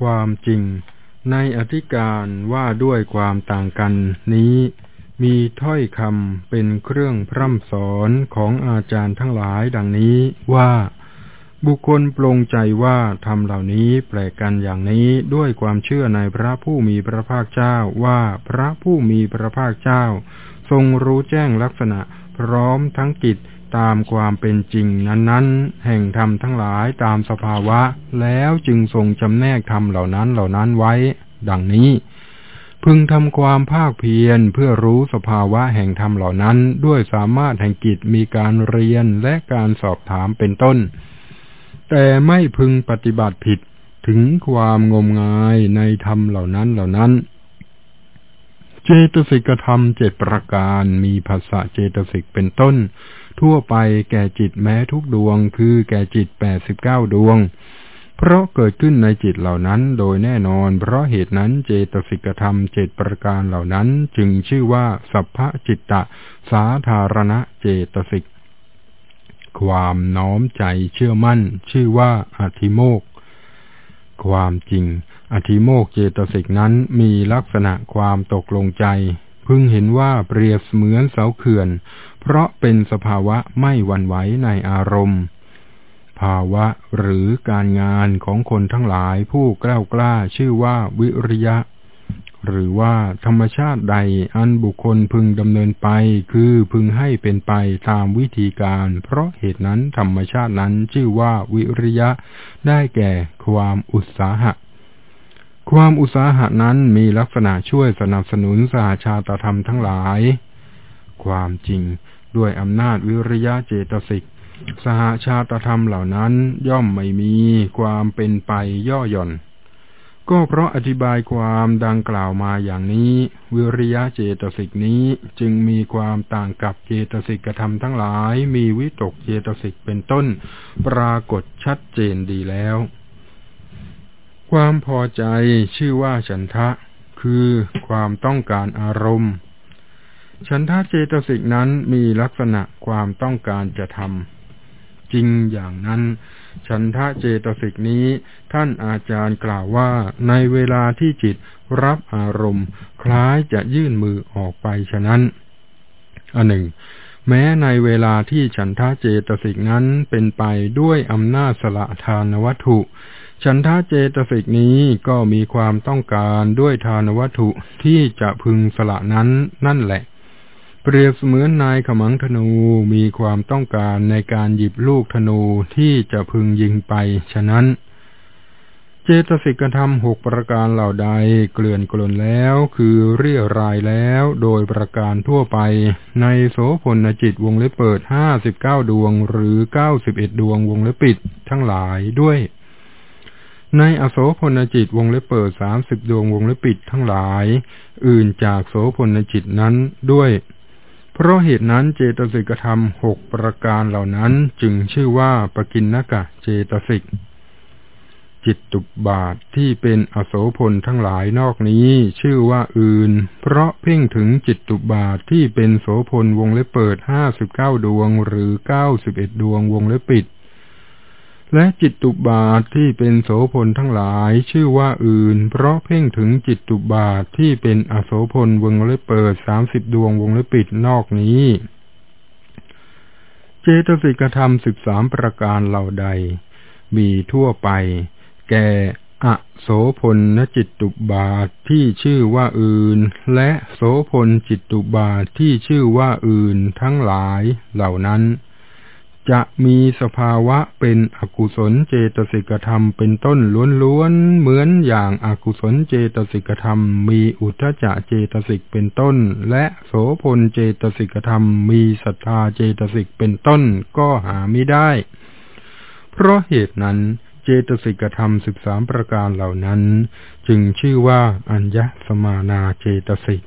ความจริง ในอธิการว่าด้วยความต่างกันนี้ มีถ้อยคำเป็นเครื่องพร่ำสอนของอาจารย์ทั้งหลายดังนี้ว่า บุคคลปรงใจว่าทำเหล่านี้แปลกกันอย่างนี้ด้วยความเชื่อในพระผู้มีพระภาคเจ้าว่าพระผู้มีพระภาคเจ้า ทรงรู้แจ้งลักษณะพร้อมทั้งกิจ ตามความเป็นจริงนั้นๆ แห่งธรรมทั้งหลายตามสภาวะ แล้วจึงทรงจำแนกธรรมเหล่านั้นเหล่านั้นไว้ ดังนี้ พึงทำความภาคเพียรเพื่อรู้สภาวะแห่งธรรมเหล่านั้น ด้วยสามารถแห่งกิจมีการเรียนและการสอบถามเป็นต้น แต่ไม่พึงปฏิบัติผิดถึงความงมงายในธรรมเหล่านั้นเหล่านั้นเจตสิกธรรมเจ็ดประการมีภาษาเจตสิกเป็นต้น ทั่วไปแก่จิตแม้ทุกดวง คือแก่จิตแปดสิบเก้าดวง เพราะเกิดขึ้นในจิตเหล่านั้นโดยแน่นอน เพราะเหตุนั้นเจตสิกธรรมเจ็ดประการเหล่านั้นจึงชื่อว่าสัพพจิตตะ สาธารณะเจตสิก ความน้อมใจเชื่อมั่น ชื่อว่าอธิโมกความจริง อธิโมกเจตสิกนั้นมีลักษณะความตกลงใจ พึงเห็นว่าเปรียบเหมือนเสาเขื่อน เพราะเป็นสภาวะไม่หวั่นไหวในอารมณ์ ภาวะหรือการงานของคนทั้งหลายผู้กล้ากล้าชื่อว่าวิริยะ หรือว่าธรรมชาติใดอันบุคคลพึงดำเนินไปคือพึงให้เป็นไปตามวิธีการ เพราะเหตุนั้นธรรมชาตินั้นชื่อว่าวิริยะได้แก่ความอุตสาหะความอุตสาหะนั้นมีลักษณะช่วยสนับสนุนสหชาตธรรมทั้งหลาย ความจริง ด้วยอำนาจวิริยะเจตสิก สหชาตธรรมเหล่านั้นย่อมไม่มีความเป็นไปย่อหย่อน ก็เพราะอธิบายความดังกล่าวมาอย่างนี้ วิริยะเจตสิกนี้จึงมีความต่างกับเจตสิกธรรมทั้งหลาย มีวิตกเจตสิกเป็นต้น ปรากฏชัดเจนดีแล้ว ความพอใจชื่อว่าฉันทะคือความต้องการอารมณ์ ฉันทะเจตสิกนั้นมีลักษณะความต้องการจะทำจริงอย่างนั้น ฉันทะเจตสิกนี้ ท่านอาจารย์กล่าวว่าในเวลาที่จิตรับอารมณ์ คล้ายจะยื่นมือออกไปฉะนั้นอันหนึ่ง แม้ในเวลาที่ฉันทะเจตสิกนั้นเป็นไปด้วยอำนาจสละทานวัตถุฉันทะเจตสิกนี้ก็มีความต้องการด้วยทานวัตถุที่จะพึงสละนั้นนั่นแหละ เปรียบเสมือนนายขมังธนูมีความต้องการในการหยิบลูกธนูที่จะพึงยิงไป ฉะนั้น เจตสิกธรรมหกประการเหล่าใดเกลื่อนกลนแล้วคือเรียรายแล้วโดยประการทั่วไป ในโสพลจิตวงเล็บเปิดห้าสิบเก้าดวงหรือเก้าสิบเอ็ดดวงวงเล็บปิดทั้งหลายด้วยในอโสพลจิตวงเล็บเปิดสามสิบดวงวงเล็บปิดทั้งหลาย อื่นจากโสพลจิตนั้นด้วย เพราะเหตุนั้นเจตสิกธรรมหกประการเหล่านั้นจึงชื่อว่าปกินนกะเจตสิก จิตตุบาทที่เป็นอโสพลทั้งหลายนอกนี้ชื่อว่าอื่น เพราะเพ่งถึงจิตตุบาทที่เป็นโสพลวงเล็บเปิดห้าสิบเก้าดวงหรือเก้าสิบเอ็ดดวงวงเล็บปิด และจิตตุบาทที่เป็นโสพลทั้งหลายชื่อว่าอื่น เพราะเพ่งถึงจิตตุบาทที่เป็นอโสพลวงเล็บเปิดสามสิบดวงวงเล็บปิดนอกนี้ เจตสิกธรรมสิบสามประการเหล่าใด มีทั่วไป แก่อโสพลนจิตตุบาทที่ชื่อว่าอื่น และโสพลจิตตุบาทที่ชื่อว่าอื่นทั้งหลายเหล่านั้น จะมีสภาวะเป็นอกุศลเจตสิกธรรมเป็นต้นล้วนๆเหมือนอย่างอากุศลเจตสิกธรรม มีอุทจจะเจตสิกเป็นต้น และโสพลเจตสิกธรรม มีศรัทธาเจตสิกเป็นต้นก็หาไม่ได้ เพราะเหตุนั้นเจตสิกธรรมสิบสามประการเหล่านั้น จึงชื่อว่าอัญญสมานาเจตสิก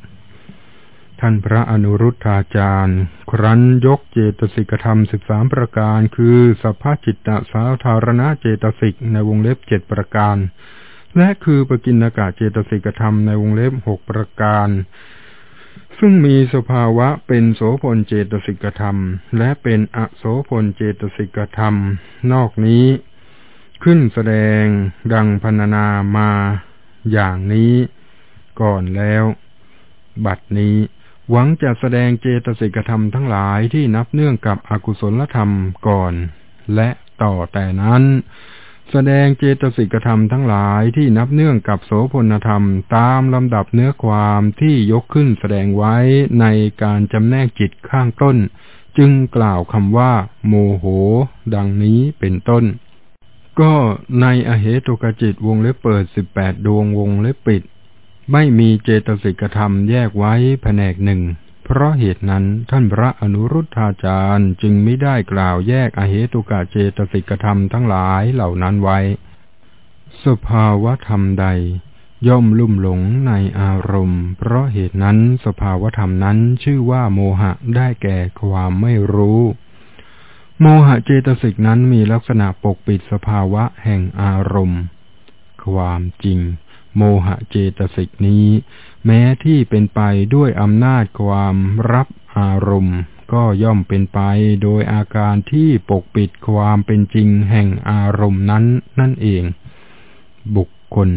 ท่านพระอนุรุทธาจารย์ ครั้นยกเจตสิกธรรมสิบสามประการ คือสัพพจิตตสาธารณะเจตสิกในวงเล็บเจ็ดประการ และคือปกินากาเจตสิกธรรมในวงเล็บหกประการ ซึ่งมีสภาวะเป็นโสพลเจตสิกธรรม และเป็นอโสพลเจตสิกธรรม นอกนี้ ขึ้นแสดงดังพรรณนามาอย่างนี้ ก่อนแล้ว บัดนี้ หวังจะแสดงเจตสิกธรรมทั้งหลายที่นับเนื่องกับอกุศลธรรมก่อน และต่อแต่นั้น แสดงเจตสิกธรรมทั้งหลายที่นับเนื่องกับโสพลธรรมตามลำดับเนื้อความที่ยกขึ้นแสดงไว้ในการจำแนกจิตข้างต้น จึงกล่าวคำว่า โมโห ดังนี้เป็นต้น ก็ในอเหตุกจิตวงเล็บเปิดสิบแปดดวงวงเล็บปิด ไม่มีเจตสิกธรรมแยกไว้แผนกหนึ่ง เพราะเหตุนั้นท่านพระอนุรุทธาจารย์จึงไม่ได้กล่าวแยกอเหตุกะเจตสิกธรรมทั้งหลายเหล่านั้นไว้ สภาวธรรมใด ย่อมลุ่มหลงในอารมณ์ เพราะเหตุนั้นสภาวธรรมนั้นชื่อว่าโมหะได้แก่ความไม่รู้ โมหะเจตสิกนั้นมีลักษณะปกปิดสภาวะแห่งอารมณ์ ความจริง โมหะเจตสิกนี้ แม้ที่เป็นไปด้วยอำนาจความรับอารมณ์ ก็ย่อมเป็นไปโดยอาการที่ปกปิดความเป็นจริงแห่งอารมณ์นั้นนั่นเอง บุคคล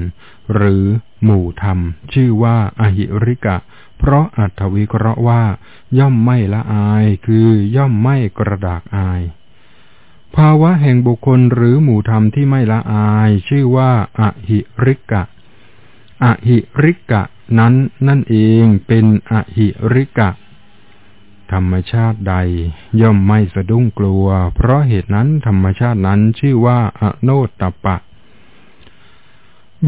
หรือหมู่ธรรม ชื่อว่าอหิริกะ เพราะอัตวิเคราะห์ว่า ย่อมไม่ละอายคือย่อมไม่กระดากอาย ภาวะแห่งบุคคลหรือหมู่ธรรมที่ไม่ละอาย ชื่อว่าอหิริกะ อหิริกะนั้นนั่นเองเป็นอหิริกะ ธรรมชาติใดย่อมไม่สะดุ้งกลัว เพราะเหตุนั้นธรรมชาตินั้นชื่อว่าอโนตตปะ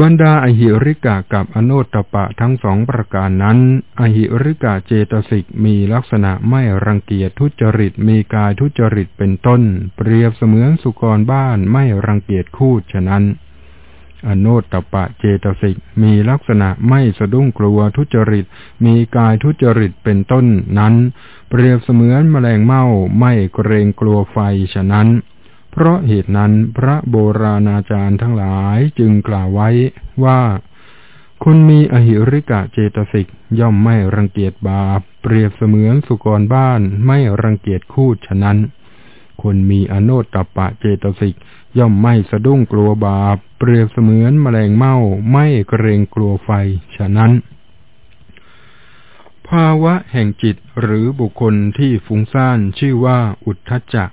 บรรดาอหิริกะกับอโนตตปะทั้งสองประการนั้น อหิริกะเจตสิกมีลักษณะไม่รังเกียจทุจริตมีกายทุจริตเป็นต้น เปรียบเสมือนสุกรบ้านไม่รังเกียจคูดฉะนั้น อโนตตปะเจตสิกมีลักษณะไม่สะดุ้งกลัวทุจริต มีกายทุจริตเป็นต้นนั้น เปรียบเสมือนแมลงเม่าไม่เกรงกลัวไฟฉะนั้น เพราะเหตุนั้นพระโบราณอาจารย์ทั้งหลายจึงกล่าวไว้ว่าคนมีอหิริกะเจตสิกย่อมไม่รังเกียจบาป เปรียบเสมือนสุกรบ้านไม่รังเกียจคูดฉะนั้น คนมีอโนตตปะเจตสิก ย่อมไม่สะดุ้งกลัวบาป เปรียบเสมือนแมลงเม่าไม่เกรงกลัวไฟ ฉะนั้น ภาวะแห่งจิตหรือบุคคลที่ฟุ้งซ่านชื่อว่าอุทธจัก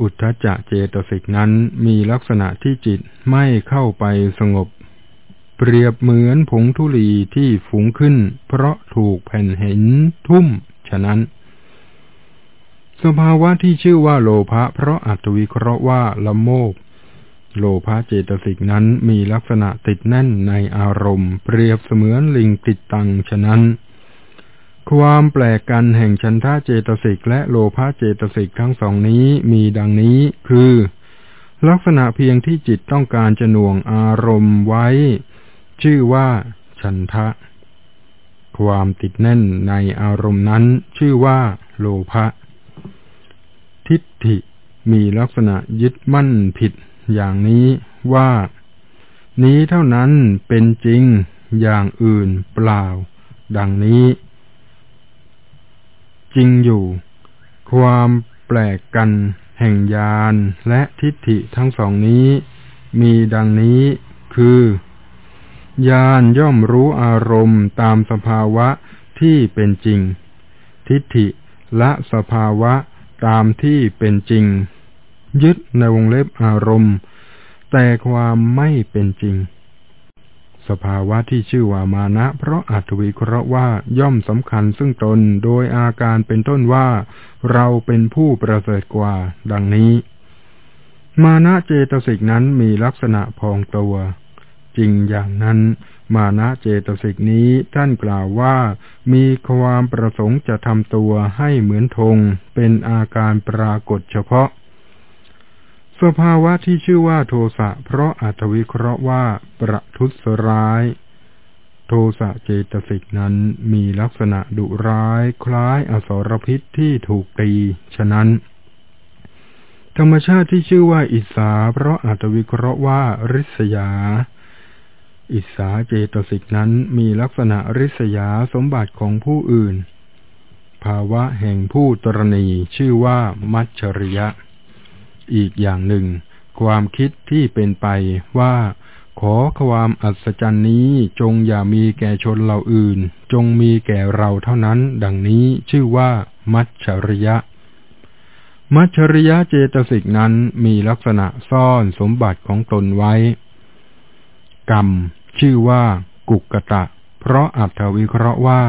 อุทธจักเจตสิกนั้นมีลักษณะที่จิตไม่เข้าไปสงบ เปรียบเหมือนผงธุลีที่ฟุ้งขึ้น เพราะถูกแผ่นเห็นทุ่ม ฉะนั้น สภาวะที่ชื่อว่าโลภะเพราะอัตวิเคราะห์ว่าละโมบโลภะเจตสิกนั้นมีลักษณะติดแน่นในอารมณ์ เปรียบเสมือนลิงติดตังฉะนั้น ความแปลกกันแห่งชันทาเจตสิกและโลภะเจตสิกทั้งสองนี้มีดังนี้คือ ลักษณะเพียงที่จิตต้องการจะหน่วงอารมณ์ไว้ ชื่อว่าชันทะ ความติดแน่นในอารมณ์นั้น ชื่อว่า โลภะ ทิฏฐิมีลักษณะยึดมั่นผิดอย่างนี้ว่า นี้เท่านั้นเป็นจริงอย่างอื่นเปล่า ดังนี้ จริงอยู่ ความแปลกกันแห่งญาณและทิฏฐิทั้งสองนี้ มีดังนี้คือญาณย่อมรู้อารมณ์ตามสภาวะที่เป็นจริง ทิฏฐิละสภาวะ ตามที่เป็นจริง ยึดในวงเล็บอารมณ์ แต่ความไม่เป็นจริง สภาวะที่ชื่อว่ามานะ เพราะอัตวิเคราะห์ว่าย่อมสำคัญซึ่งตนโดยอาการเป็นต้นว่า เราเป็นผู้ประเสริฐกว่า ดังนี้ มานะเจตสิกนั้นมีลักษณะพองตัว จริงอย่างนั้น มานะเจตสิกนี้ท่านกล่าวว่า มีความประสงค์จะทำตัวให้เหมือนธงเป็นอาการปรากฏเฉพาะ สภาวะที่ชื่อว่าโทสะเพราะอัตวิเคราะห์ว่าประทุษร้าย โทสะเจตสิกนั้นมีลักษณะดุร้ายคล้ายอสรพิษที่ถูกตี ฉะนั้นธรรมชาติที่ชื่อว่าอิสาเพราะอัตวิเคราะห์ว่าริษยา อิสาเจตสิกนั้นมีลักษณะริษยาสมบัติของผู้อื่น ภาวะแห่งผู้ตรณีชื่อว่ามัชริยะ อีกอย่างหนึ่ง ความคิดที่เป็นไปว่า ขอความอัศจรรย์นี้จงอย่ามีแก่ชนเหล่าอื่น จงมีแก่เราเท่านั้น ดังนี้ชื่อว่า มัจฉริยะ มัจฉริยะเจตสิกนั้นมีลักษณะซ่อนสมบัติของตนไว้ กรรม ชื่อว่ากุกกะตะ เพราะอัตวิเคราะห์ว่า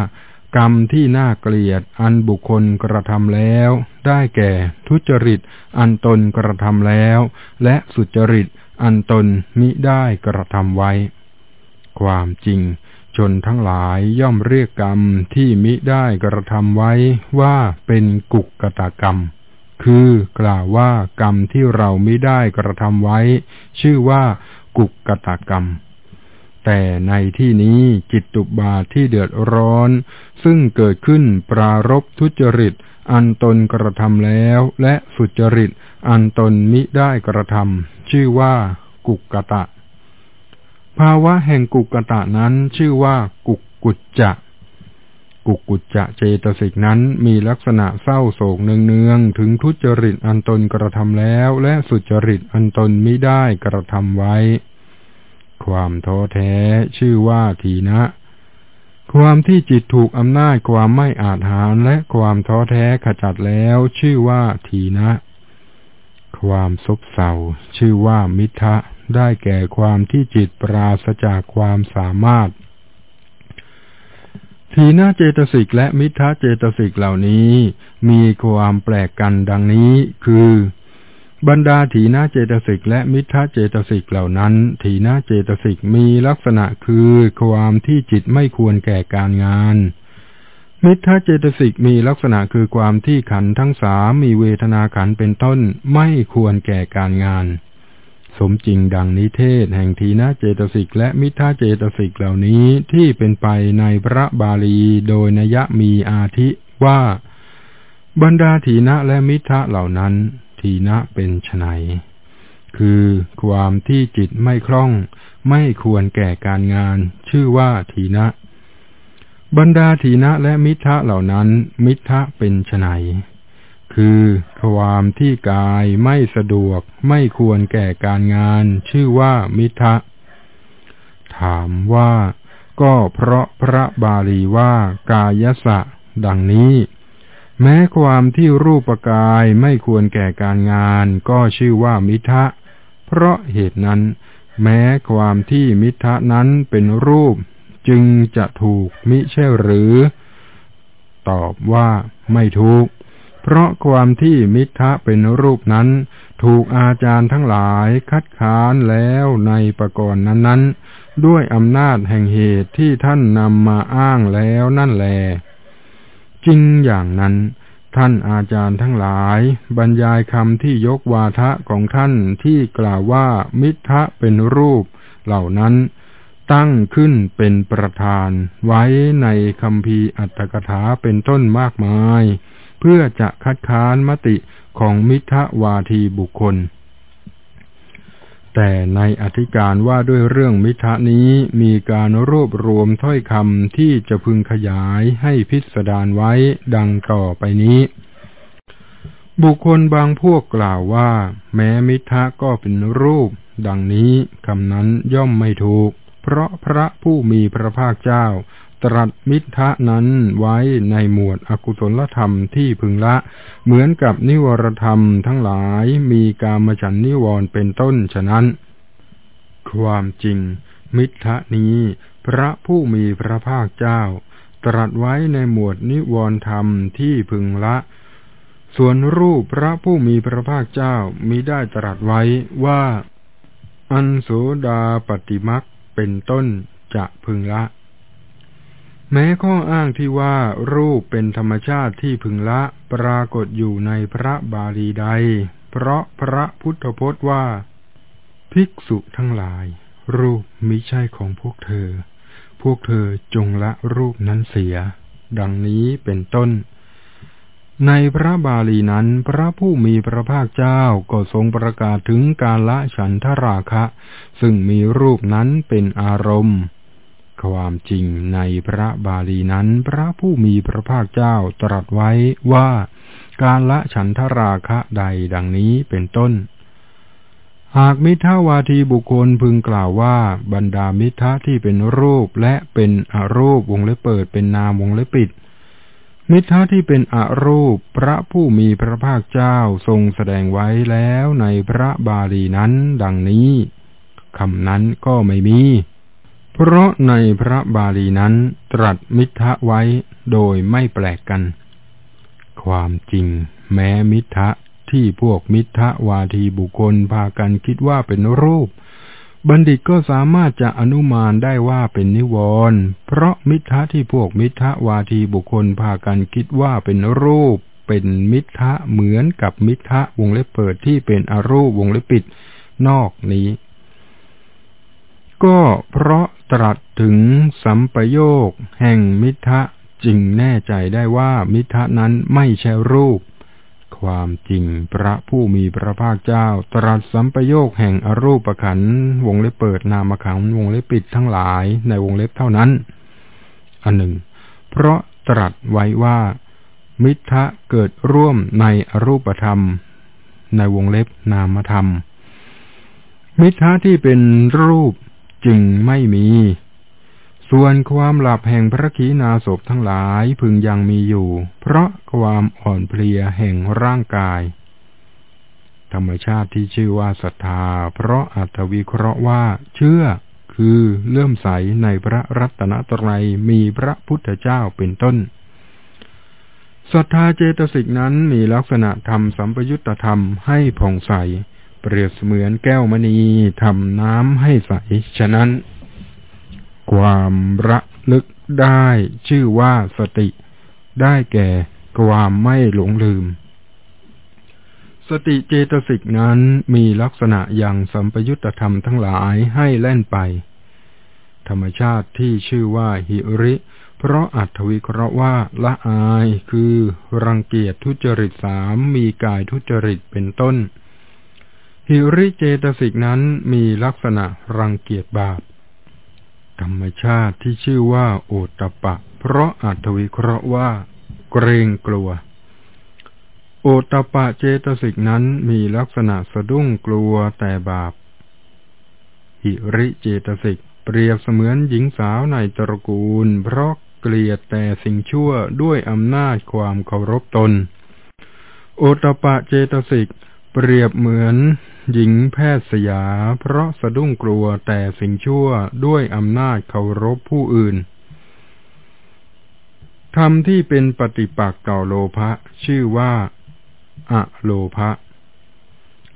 กรรมที่น่าเกลียดอันบุคคลกระทำแล้ว ได้แก่ทุจริตอันตนกระทำแล้ว และสุจริตอันตนมิได้กระทำไว้ ความจริง ชนทั้งหลายย่อมเรียกกรรมที่มิได้กระทำไว้ว่าเป็นกุกกะตะกรรมคือกล่าวว่ากรรมที่เราไม่ได้กระทำไว้ ชื่อว่ากุกกตกรรม แต่ในที่นี้จิตตุบาทที่เดือดร้อน ซึ่งเกิดขึ้นปรารบทุจริต อันตนกระทำแล้ว และสุจริต อันตนมิได้กระทำชื่อว่ากุกกะตะ ภาวะแห่งกุกกะตะนั้นชื่อว่ากุกกุจจะกุกกุจจะเจตสิกนั้นมีลักษณะเศร้าโศกเนืองๆถึงทุจริตอันตนกระทำแล้ว และสุจริตอันตนมิได้กระทำไว้ ความท้อแท้ชื่อว่าทีนะ ความที่จิตถูกอำนาจความไม่อาจหารและความท้อแท้ขจัดแล้วชื่อว่าทีนะ ความซบเซาชื่อว่ามิทะได้แก่ความที่จิตปราศจากความสามารถ ทีนาเจตสิกและมิทะเจตสิกเหล่านี้ มีความแปลกกันดังนี้คือ บรรดาถีนาเจตสิกและมิทะเจตสิกเหล่านั้น ถีนาเจตสิกมีลักษณะคือความที่จิตไม่ควรแก่การงาน มิทะเจตสิกมีลักษณะคือความที่ขันทั้งสามมีเวทนาขันเป็นต้นไม่ควรแก่การงาน สมจริงดังนิเทศแห่งทีนาเจตสิกและมิทะเจตสิกเหล่านี้ที่เป็นไปในพระบาลีโดยนยะมีอาทิว่า บรรดาถีนะและมิทะเหล่านั้น ทีนะเป็นไฉนคือความที่จิตไม่คล่อง ไม่ควรแก่การงาน ชื่อว่าทีนะ บรรดาทีนะและมิทะเหล่านั้น มิทะเป็นไฉนคือความที่กายไม่สะดวก ไม่ควรแก่การงาน ชื่อว่ามิทะ ถามว่าก็เพราะพระบาลีว่ากายสะ ดังนี้ แม้ความที่รูปกายไม่ควรแก่การงาน ก็ชื่อว่ามิทะ เพราะเหตุนั้น แม้ความที่มิทะนั้นเป็นรูปจึงจะถูกมิใช่หรือ ตอบว่าไม่ถูก เพราะความที่มิทะเป็นรูปนั้น ถูกอาจารย์ทั้งหลายคัดค้านแล้วในประกรณ์นั้น ๆ ด้วยอำนาจแห่งเหตุที่ท่านนำมาอ้างแล้วนั่นแหละ จริงอย่างนั้น ท่านอาจารย์ทั้งหลาย บรรยายคำที่ยกวาทะของท่านที่กล่าวว่ามิทะเป็นรูปเหล่านั้น ตั้งขึ้นเป็นประธาน ไว้ในคำพีอัตถกถาเป็นต้นมากมาย เพื่อจะคัดค้านมติของมิทะวาทีบุคคล แต่ในอธิการว่าด้วยเรื่องมิทะนี้มีการรวบรวมถ้อยคำที่จะพึงขยายให้พิสดารไว้ดังต่อไปนี้ บุคคลบางพวกกล่าวว่า แม้มิทะก็เป็นรูป ดังนี้คำนั้นย่อมไม่ถูก เพราะพระผู้มีพระภาคเจ้า ตรัสมิทะนั้นไว้ในหมวดอกุศลธรรมที่พึงละ เหมือนกับนิวรธรรมทั้งหลายมีกามฉันนิวรเป็นต้นฉะนั้น ความจริง มิทะนี้ พระผู้มีพระภาคเจ้า ตรัสไว้ในหมวดนิวรธรรมที่พึงละ ส่วนรูปพระผู้มีพระภาคเจ้ามิได้ตรัสไว้ว่า อันโสดาปฏิมักเป็นต้นจะพึงละ แม้ข้ออ้างที่ว่ารูปเป็นธรรมชาติที่พึงละปรากฏอยู่ในพระบาลีใด เพราะพระพุทธพจน์ว่า ภิกษุทั้งหลาย รูปมิใช่ของพวกเธอ พวกเธอจงละรูปนั้นเสีย ดังนี้เป็นต้น ในพระบาลีนั้น พระผู้มีพระภาคเจ้าก็ทรงประกาศถึงการละฉันทราคะ ซึ่งมีรูปนั้นเป็นอารมณ์ ความจริงในพระบาลีนั้น พระผู้มีพระภาคเจ้าตรัสไว้ว่าการละฉันทราคะใดดังนี้เป็นต้น หากมิทาวาทีบุคคลพึงกล่าวว่า บรรดามิทะที่เป็นรูปและเป็นอรูปวงเล็บเปิดเป็นนามวงเล็บปิด มิทะที่เป็นอรูปพระผู้มีพระภาคเจ้าทรงแสดงไว้แล้วในพระบาลีนั้น ดังนี้คำนั้นก็ไม่มี เพราะในพระบาลีนั้นตรัสมิทะไว้โดยไม่แปลกกัน ความจริง แม้มิทะที่พวกมิทะวาทีบุคคลพากันคิดว่าเป็นรูป บัณฑิตก็สามารถจะอนุมานได้ว่าเป็นนิวรณ์เพราะมิทะที่พวกมิทะวาทีบุคคลพากันคิดว่าเป็นรูป เป็นมิทะเหมือนกับมิทะวงเล็บเปิดที่เป็นอรูปวงเล็บปิด นอกนี้ ก็เพราะตรัสถึงสัมปโยคแห่งมิทะจึงแน่ใจได้ว่ามิทะนั้นไม่ใช่รูป ความจริงพระผู้มีพระภาคเจ้า ตรัสสัมปโยคแห่งอรูปขันวงเล็บเปิดนามขันวงเล็บปิดทั้งหลายในวงเล็บเท่านั้น อันหนึ่ง เพราะตรัสไว้ว่า มิทะเกิดร่วมในอรูปธรรม ในวงเล็บนามธรรม มิทะที่เป็นรูป จึงไม่มี ส่วนความหลับแห่งพระขีณาสพทั้งหลายพึงยังมีอยู่ เพราะความอ่อนเพลียแห่งร่างกาย ธรรมชาติที่ชื่อว่าศรัทธา เพราะอัตวิเคราะห์ว่า เชื่อคือเลื่อมใสในพระรัตนตรัยมีพระพุทธเจ้าเป็นต้นศรัทธาเจตสิกนั้นมีลักษณะทำสัมปยุตตธรรมให้ผ่องใส เปรียบเสมือนแก้วมณีทำน้ำให้ใส ฉะนั้น ความระลึกได้ชื่อว่าสติ ได้แก่ความไม่หลงลืม สติเจตสิกนั้นมีลักษณะอย่างสัมปยุตธรรมทั้งหลายให้แล่นไป ธรรมชาติที่ชื่อว่าหิริ เพราะอัตวิเคราะห์ว่าละอายคือรังเกียจทุจริตสามมีกายทุจริตเป็นต้น หิริเจตสิกนั้นมีลักษณะรังเกียจบาป ธรรมชาติที่ชื่อว่าโอตปะ เพราะอัตวิเคราะห์ว่า เกรงกลัว โอตปะเจตสิกนั้นมีลักษณะสะดุ้งกลัวแต่บาป หิริเจตสิกเปรียบเสมือนหญิงสาวในตระกูล เพราะเกลียดแต่สิ่งชั่วด้วยอำนาจความเคารพตน โอตปะเจตสิกเปรียบเหมือน หญิงแพทย์สยา เพราะสะดุ้งกลัวแต่สิ่งชั่วด้วยอำนาจเคารพผู้อื่นธรรมที่เป็นปฏิปักษ์ต่อโลภะชื่อว่าอะโลภะ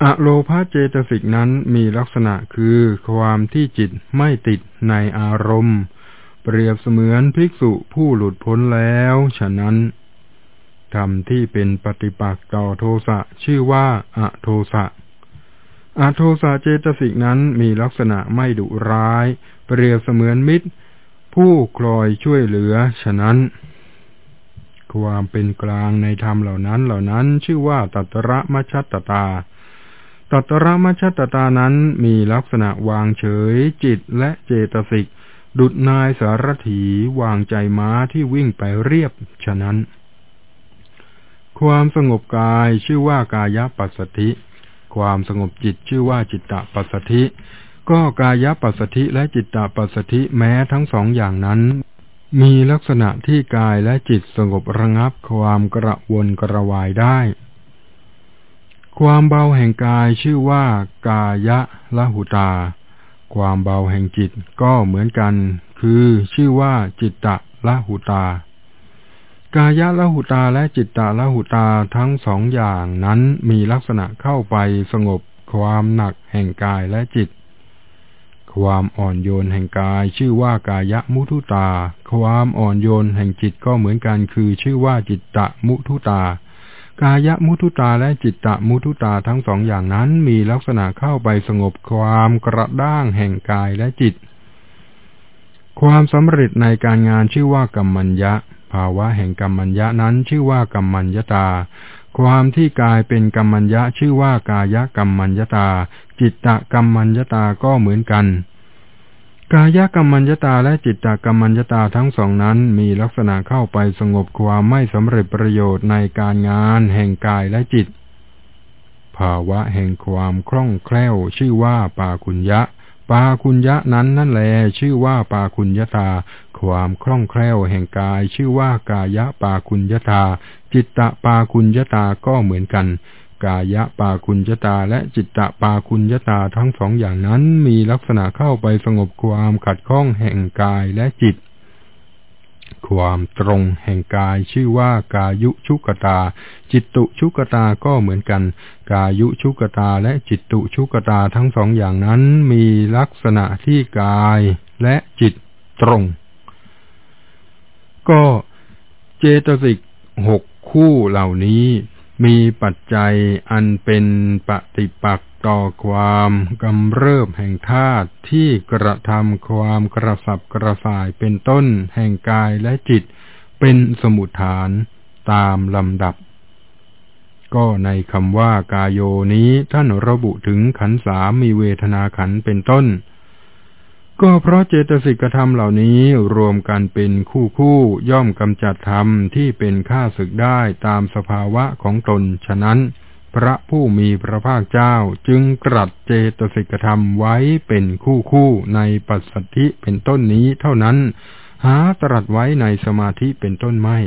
อะโลภะเจตสิกนั้นมีลักษณะคือความที่จิตไม่ติดในอารมณ์ เปรียบเสมือนภิกษุผู้หลุดพ้นแล้ว ฉะนั้นธรรมที่เป็นปฏิปักษ์ต่อโทสะชื่อว่าอะโทสะ อาโทสะเจตสิกนั้นมีลักษณะไม่ดุร้าย เปรียบเสมือนมิตร ผู้คลอยช่วยเหลือ ฉะนั้น ความเป็นกลางในธรรมเหล่านั้นเหล่านั้นชื่อว่าตัตระมชัตตา ตัตระมชัตตานั้นมีลักษณะวางเฉย จิตและเจตสิก ดุดนายสารถีวางใจม้าที่วิ่งไปเรียบ ฉะนั้น ความสงบกายชื่อว่ากายปัสสติ ความสงบจิตชื่อว่าจิตตปัสสธิ ก็กายปัสสธิและจิตตปัสสธิแม้ทั้งสองอย่างนั้น มีลักษณะที่กายและจิตสงบระงับความกระวนกระวายได้ ความเบาแห่งกายชื่อว่ากายะละหุตา ความเบาแห่งจิตก็เหมือนกัน คือชื่อว่าจิตตะละหุตา กายะละหุตาและจิตตาละหุตาทั้งสองอย่างนั้นมีลักษณะเข้าไปสงบความหนักแห่งกายและจิต ความอ่อนโยนแห่งกายชื่อว่ากายะมุทุตา ความอ่อนโยนแห่งจิตก็เหมือนกันคือชื่อว่าจิตตะมุทุตา กายะมุทุตาและจิตตะมุทุตาทั้งสองอย่างนั้นมีลักษณะเข้าไปสงบความกระด้างแห่งกายและจิต ความสำเร็จในการงานชื่อว่ากรรมัญญะ ภาวะแห่งกรรมัญญะนั้นชื่อว่ากรรมัญญตา ความที่กายเป็นกรรมัญญะชื่อว่ากายกรรมัญญตา จิตตะกรรมัญญตาก็เหมือนกัน กายกรรมัญญตาและจิตตะกรรมัญญตาทั้งสองนั้นมีลักษณะเข้าไปสงบความไม่สำเร็จประโยชน์ในการงานแห่งกายและจิต ภาวะแห่งความคล่องแคล่วชื่อว่าปาคุญยะ ปาคุญยะนั้นนั่นแล ชื่อว่าปาคุญยตา ความคล่องแคล่วแห่งกาย ชื่อว่ากายะปาคุญยตา จิตตะปาคุญยตาก็เหมือนกัน กายะปาคุญยตาและจิตตะปาคุญยตาทั้งสองอย่างนั้นมีลักษณะเข้าไปสงบความขัดข้องแห่งกายและจิต ความตรงแห่งกายชื่อว่ากายุชุกตา จิตตุชุกตาก็เหมือนกัน กายุชุกตาและจิตตุชุกตาทั้งสองอย่างนั้นมีลักษณะที่กายและจิตตรง ก็เจตสิกหกคู่เหล่านี้มีปัจจัยอันเป็นปฏิปักษ ต่อความกำเริบแห่งธาตุที่กระทำความกระสับกระส่ายเป็นต้นแห่งกายและจิตเป็นสมุทฐานตามลำดับ ก็ในคำว่ากายโยนี้ท่านระบุถึงขันสามมีเวทนาขันเป็นต้น ก็เพราะเจตสิกธรรมเหล่านี้รวมกันเป็นคู่คู่ย่อมกำจัดธรรมที่เป็นข้าศึกได้ตามสภาวะของตนฉะนั้น พระผู้มีพระภาคเจ้าจึงกรัดเจตสิกธรรมไว้เป็นคู่คู่ในปัสสธิเป็นต้นนี้เท่านั้น หาตรัสไว้ในสมาธิเป็นต้นไม่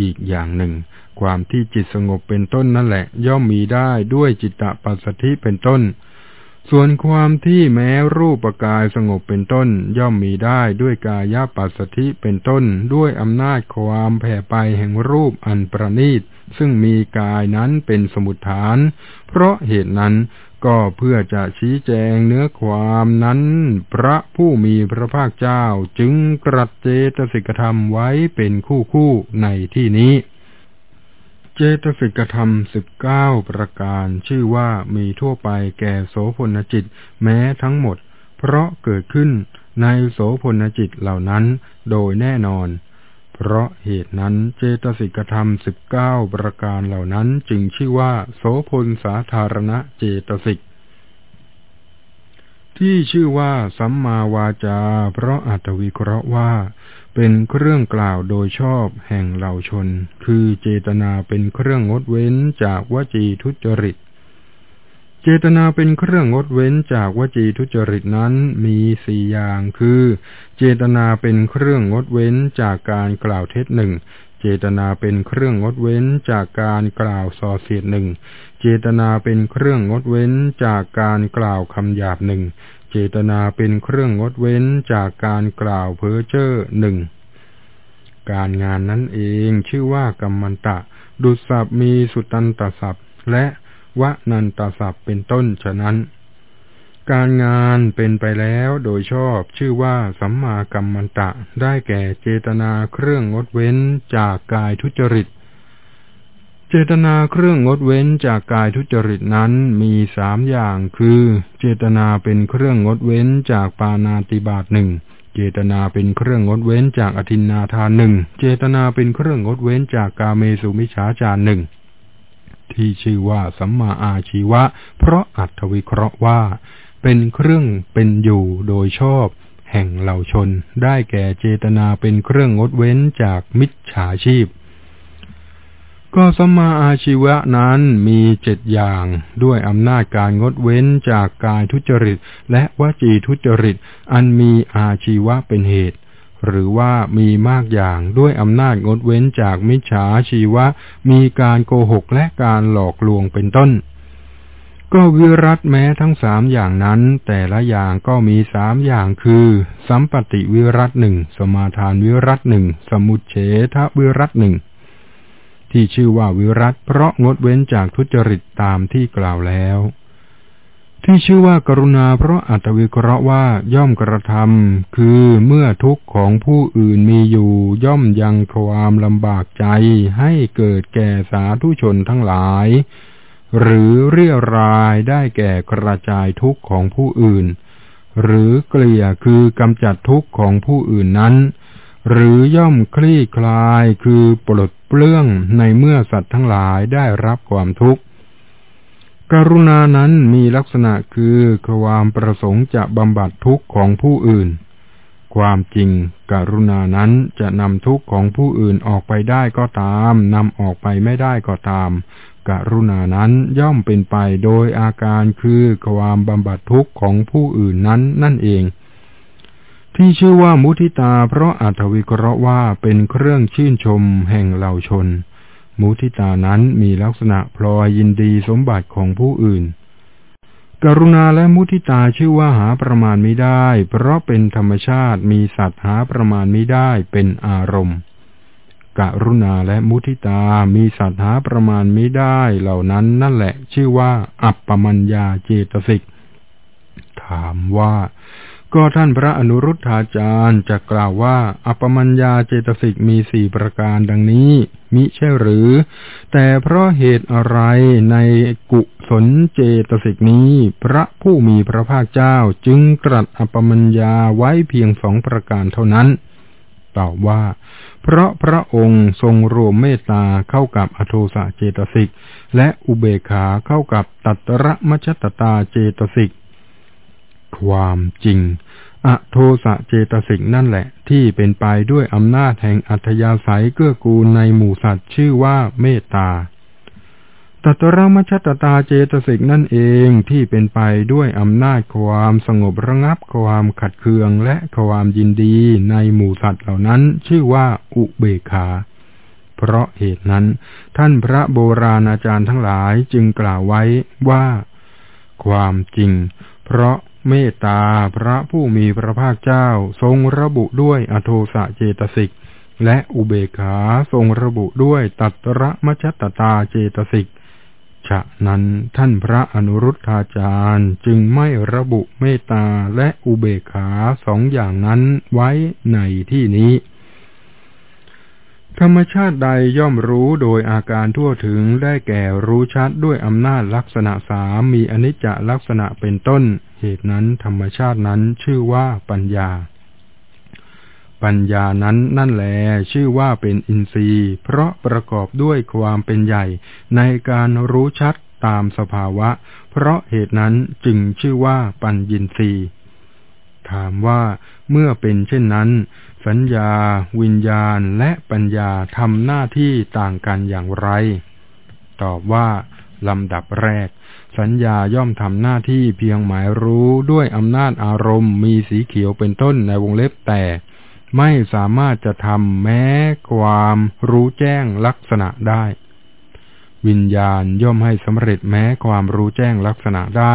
อีกอย่างหนึ่ง ความที่จิตสงบเป็นต้นนั่นแหละ ย่อมมีได้ด้วยจิตตปัสสธิเป็นต้น ส่วนความที่แม้รูปกายสงบเป็นต้น ย่อมมีได้ด้วยกายปัสสธิเป็นต้น ด้วยอำนาจความแผ่ไปแห่งรูปอันประณีต ซึ่งมีกายนั้นเป็นสมุทฐาน เพราะเหตุนั้นก็เพื่อจะชี้แจงเนื้อความนั้น พระผู้มีพระภาคเจ้าจึงกรัดเจตสิกธรรมไว้เป็นคู่คู่ในที่นี้ จตสิกธรรมสิบเก้าประการชื่อว่ามีทั่วไปแก่โสพลจิตแม้ทั้งหมด เพราะเกิดขึ้นในโสพลจิตเหล่านั้นโดยแน่นอน เพราะเหตุนั้นเจตสิกธรรมสิบเก้าประการเหล่านั้นจึงชื่อว่า โสพลสาธารณเจตสิก ที่ชื่อว่าสัมมาวาจา เพราะอัตวิเคราะห์ว่า เป็นเครื่องกล่าวโดยชอบแห่งเหล่าชน คือเจตนาเป็นเครื่องงดเว้นจากวจีทุจริต เจตนาเป็นเครื่องงดเว้นจากวจีทุจริตนั้นมีสี่อย่าง คือ เจตนาเป็นเครื่องงดเว้นจากการกล่าวเท็จหนึ่งเจตนาเป็นเครื่องงดเว้นจากการกล่าวส่อเสียดหนึ่ง เจตนาเป็นเครื่องงดเว้นจากการกล่าวคำหยาบหนึ่ง เจตนาเป็นเครื่องงดเว้นจากการกล่าวเพ้อเจ้อหนึ่งการงานนั้นเองชื่อว่ากรรมันตะ ดุสับมีสุตันตสับและวะนันตสับเป็นต้นฉะนั้น การงานเป็นไปแล้วโดยชอบชื่อว่าสัมมากัมมันตะได้แก่เจตนาเครื่องงดเว้นจากกายทุจริต เจตนาเครื่องงดเว้นจากกายทุจริตนั้นมีสามอย่างคือ เจตนาเป็นเครื่องงดเว้นจากปานาติบาตหนึ่งเจตนาเป็นเครื่องงดเว้นจากอธินนาทานหนึ่งเจตนาเป็นเครื่องงดเว้นจากกาเมสุมิฉาจารหนึ่งที่ชื่อว่าสัมมาอาชีวะ เพราะอัตวิเคราะห์ว่า เป็นเครื่องเป็นอยู่โดยชอบ แห่งเหล่าชน ได้แก่เจตนาเป็นเครื่องงดเว้นจากมิจฉาชีพ ก็สมาอาชีวะนั้นมีเจ็ดอย่างด้วยอำนาจการงดเว้นจากกายทุจริต และวจีทุจริต อันมีอาชีวะเป็นเหตุ หรือว่ามีมากอย่างด้วยอำนาจงดเว้นจากมิจฉาชีวะ มีการโกหกและการหลอกลวงเป็นต้น ก็วิรัตแม้ทั้งสามอย่างนั้น แต่ละอย่างก็มีสามอย่างคือ สัมปติวิรัตหนึ่งสมาทานวิรัตหนึ่งสมุเฉทวิรัตหนึ่ง ที่ชื่อว่าวิรัตเพราะงดเว้นจากทุจริตตามที่กล่าวแล้ว ที่ชื่อว่ากรุณาเพราะอัตวิเคราะห์ว่าย่อมกระทำคือเมื่อทุกข์ของผู้อื่นมีอยู่ย่อมยังความลำบากใจให้เกิดแก่สาธุชนทั้งหลาย หรือเรียรายได้แก่กระจายทุกข์ของผู้อื่น หรือเกลี่ยคือกำจัดทุกข์ของผู้อื่นนั้น หรือย่อมคลี่คลายคือปลดเปลื้องในเมื่อสัตว์ทั้งหลายได้รับความทุกข์ กรุณานั้นมีลักษณะคือความประสงค์จะบำบัดทุกข์ของผู้อื่น ความจริงกรุณานั้นจะนำทุกข์ของผู้อื่นออกไปได้ก็ตามนำออกไปไม่ได้ก็ตาม กรุณานั้นย่อมเป็นไปโดยอาการคือความบำบัดทุกข์ของผู้อื่นนั้นนั่นเอง ที่ชื่อว่ามุทิตา เพราะอัตวิเคราะห์ว่าเป็นเครื่องชื่นชมแห่งเหล่าชน มุทิตานั้นมีลักษณะพลอยยินดีสมบัติของผู้อื่น กรุณาและมุทิตาชื่อว่าหาประมาณไม่ได้ เพราะเป็นธรรมชาติมีสัตว์หาประมาณไม่ได้เป็นอารมณ์ กรุณาและมุทิตามีสัตหาประมาณไม่ได้เหล่านั้นนั่นแหละ ชื่อว่า อัปปมัญญาเจตสิก ถามว่า ก็ท่านพระอนุรุทธาจารย์จะกล่าวว่า อัปมัญญาเจตสิกมีสี่ประการดังนี้ มิใช่หรือ แต่เพราะเหตุอะไรในกุศลเจตสิกนี้ พระผู้มีพระภาคเจ้าจึงตรัสอัปมัญญาไว้เพียงสองประการเท่านั้นตอบว่า เพราะพระองค์ทรงรวมเมตตาเข้ากับอโทสะเจตสิก และอุเบกขาเข้ากับตัตระมชตตาเจตสิก ความจริง อโทสะเจตสิกนั่นแหละ ที่เป็นไปด้วยอำนาจแห่งอัธยาศัยเกื้อกูลในหมู่สัตว์ชื่อว่าเมตตาตัตระมัชตตาเจตสิกนั่นเองที่เป็นไปด้วยอำนาจความสงบระงับความขัดเคืองและความยินดีในหมู่สัตว์เหล่านั้นชื่อว่าอุเบกขา เพราะเหตุนั้น ท่านพระโบราณอาจารย์ทั้งหลายจึงกล่าวไว้ว่า ความจริง เพราะ เมตตาพระผู้มีพระภาคเจ้า ทรงระบุด้วยอโทสะเจตสิก และอุเบกขาทรงระบุด้วยตัตระมัชตตาเจตสิก ฉะนั้นท่านพระอนุรุทธาจารย์จึงไม่ระบุเมตตาและอุเบกขาสองอย่างนั้นไว้ในที่นี้ ธรรมชาติใดย่อมรู้โดยอาการทั่วถึงได้แก่รู้ชัดด้วยอำนาจลักษณะสามมีอนิจจลักษณะเป็นต้น เหตุนั้นธรรมชาตินั้นชื่อว่าปัญญา ปัญญานั้นนั่นแหลชื่อว่าเป็นอินทรีย์ เพราะประกอบด้วยความเป็นใหญ่ ในการรู้ชัดตามสภาวะ เพราะเหตุนั้นจึงชื่อว่าปัญญินทรีย์ถามว่าเมื่อเป็นเช่นนั้น สัญญา วิญญาณและปัญญาทำหน้าที่ต่างกันอย่างไร ตอบว่าลำดับแรก สัญญาย่อมทำหน้าที่เพียงหมายรู้ด้วยอำนาจอารมณ์มีสีเขียวเป็นต้นในวงเล็บแต่ ไม่สามารถจะทำแม้ความรู้แจ้งลักษณะได้ วิญญาณย่อมให้สำเร็จแม้ความรู้แจ้งลักษณะได้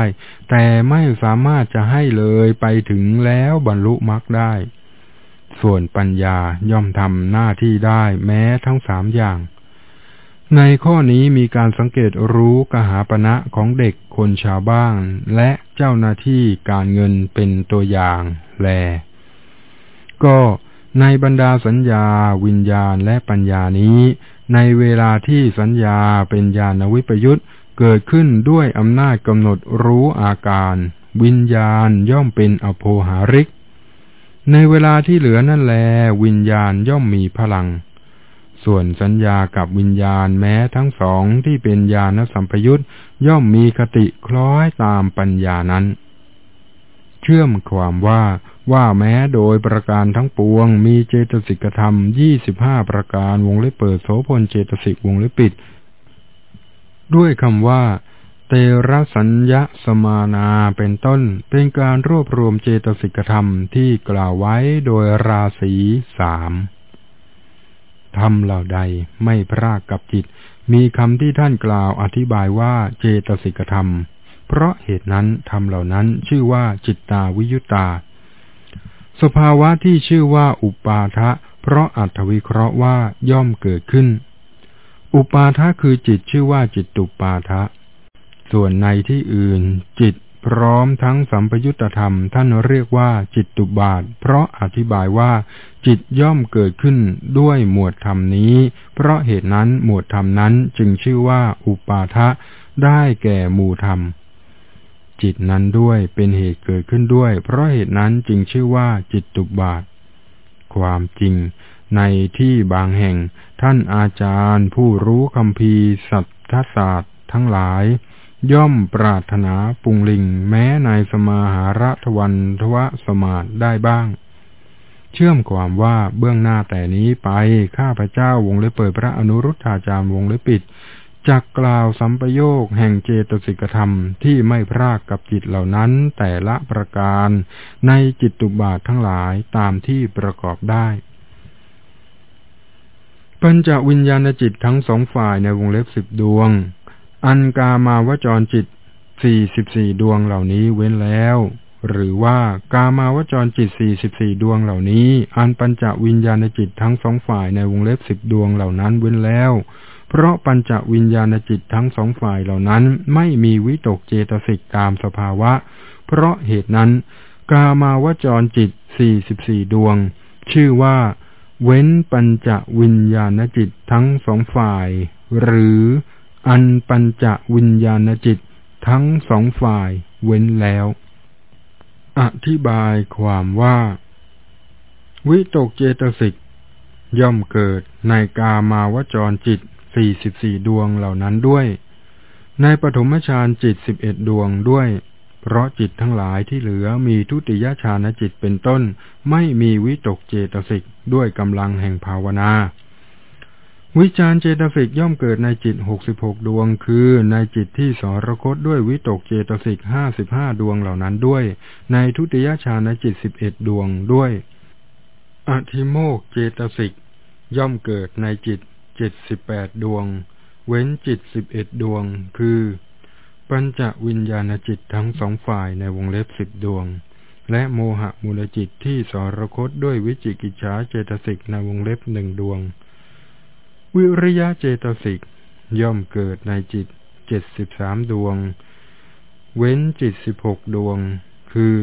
แต่ไม่สามารถจะให้เลยไปถึงแล้วบรรลุมรรคได้ ส่วนปัญญาย่อมทำหน้าที่ได้แม้ทั้งสามอย่าง ในข้อนี้มีการสังเกตรู้กหาปณะของเด็กคนชาวบ้าน และเจ้าหน้าที่การเงินเป็นตัวอย่างแล ก็ในบรรดาสัญญา วิญญาณและปัญญานี้ ในเวลาที่สัญญาเป็นญาณวิปยุตเกิดขึ้นด้วยอำนาจกำหนดรู้อาการ วิญญาณย่อมเป็นอโภหาริก ในเวลาที่เหลือนั่นแล วิญญาณย่อมมีพลัง ส่วนสัญญากับวิญญาณแม้ทั้งสองที่เป็นญาณสัมปยุตย่อมมีคติคล้อยตามปัญญานั้น เชื่อมความว่าว่าแม้โดยประการทั้งปวง มีเจตสิกธรรมยี่สิบห้าประการวงเล็บเปิดโสพลเจตสิกวงเล็บปิด ด้วยคำว่า เตระสัญญาสมานาเป็นต้น เป็นการรวบรวมเจตสิกธรรมที่กล่าวไว้โดยราศีสามทำเหล่าใดไม่พรากกับจิต มีคำที่ท่านกล่าวอธิบายว่าเจตสิกธรรม เพราะเหตุนั้นทำเหล่านั้นชื่อว่าจิตตาวิยุตตา สภาวะที่ชื่อว่าอุปาทะ เพราะอัตวิเคราะห์ว่าย่อมเกิดขึ้น อุปาทะคือจิตชื่อว่าจิตตุปาทะ ส่วนในที่อื่น จิตพร้อมทั้งสัมปยุตธรรม ท่านเรียกว่าจิตตุบาท เพราะอธิบายว่า จิตย่อมเกิดขึ้นด้วยหมวดธรรมนี้ เพราะเหตุนั้นหมวดธรรมนั้นจึงชื่อว่าอุปาทะได้แก่หมู่ธรรม จิตนั้นด้วยเป็นเหตุเกิดขึ้นด้วย เพราะเหตุนั้นจึงชื่อว่าจิตตุบาท ความจริงในที่บางแห่ง ท่านอาจารย์ผู้รู้คำพีสัทธศาสตร์ทั้งหลาย ย่อมปรารถนาปุงลิง แม้ในสมาหาระทวันทวสมาดได้บ้าง เชื่อมความว่าเบื้องหน้าแต่นี้ไปข้าพระเจ้าวงเล็บเปิดพระอนุรุทธาจารย์วงเล็บปิดจักกล่าวสัมปโยคแห่งเจตสิกธรรมที่ไม่พรากกับจิตเหล่านั้นแต่ละประการในจิตตุบาททั้งหลายตามที่ประกอบได้ ปัญจวิญญาณจิตทั้งสองฝ่ายในวงเล็บสิบดวง อันกามาวจรจิตสี่สิบสี่ดวงเหล่านี้เว้นแล้ว หรือว่ากามาวจรจิตสี่สิบสี่ดวงเหล่านี้ อันปัญจวิญญาณจิตทั้งสองฝ่ายในวงเล็บสิบดวงเหล่านั้นเว้นแล้ว เพราะปัญจวิญญาณจิตทั้งสองฝ่ายเหล่านั้น ไม่มีวิตกเจตสิกตามสภาวะ เพราะเหตุนั้น กามาวจรจิตสี่สิบสี่ดวง ชื่อว่า เว้นปัญจวิญญาณจิตทั้งสองฝ่าย หรือ อันปัญจวิญญาณจิตทั้งสองฝ่ายเว้นแล้ว อธิบายความว่า วิตกเจตสิกย่อมเกิดในกามาวจรจิตสี่สิบสี่ดวงเหล่านั้นด้วย ในปฐมฌานจิตสิบเอ็ดดวงด้วย เพราะจิตทั้งหลายที่เหลือมีทุติยฌานจิตเป็นต้น ไม่มีวิตกเจตสิกด้วยกำลังแห่งภาวนา วิจารเจตสิกย่อมเกิดในจิตหกสิบหกดวง คือในจิตที่สรคตด้วยวิตกเจตสิกห้าสิบห้าดวงเหล่านั้นด้วย ในทุติยฌานจิตสิบเอ็ดดวงด้วย อธิโมกเจตสิกย่อมเกิดในจิตเจิตสิบแปดดวง เว้นจิตสิบเอ็ดดวง คือ ปัญจวิญญาณจิตทั้งสองฝ่ายในวงเล็บสิบดวง และโมหะมูลจิตที่สรคตด้วยวิจิกิจฉาเจตสิกในวงเล็บหนึ่งดวง วิริยะเจตสิกย่อมเกิดในจิตเจ็ดสิบสามดวง เว้นจิตสิบหกดวง คือ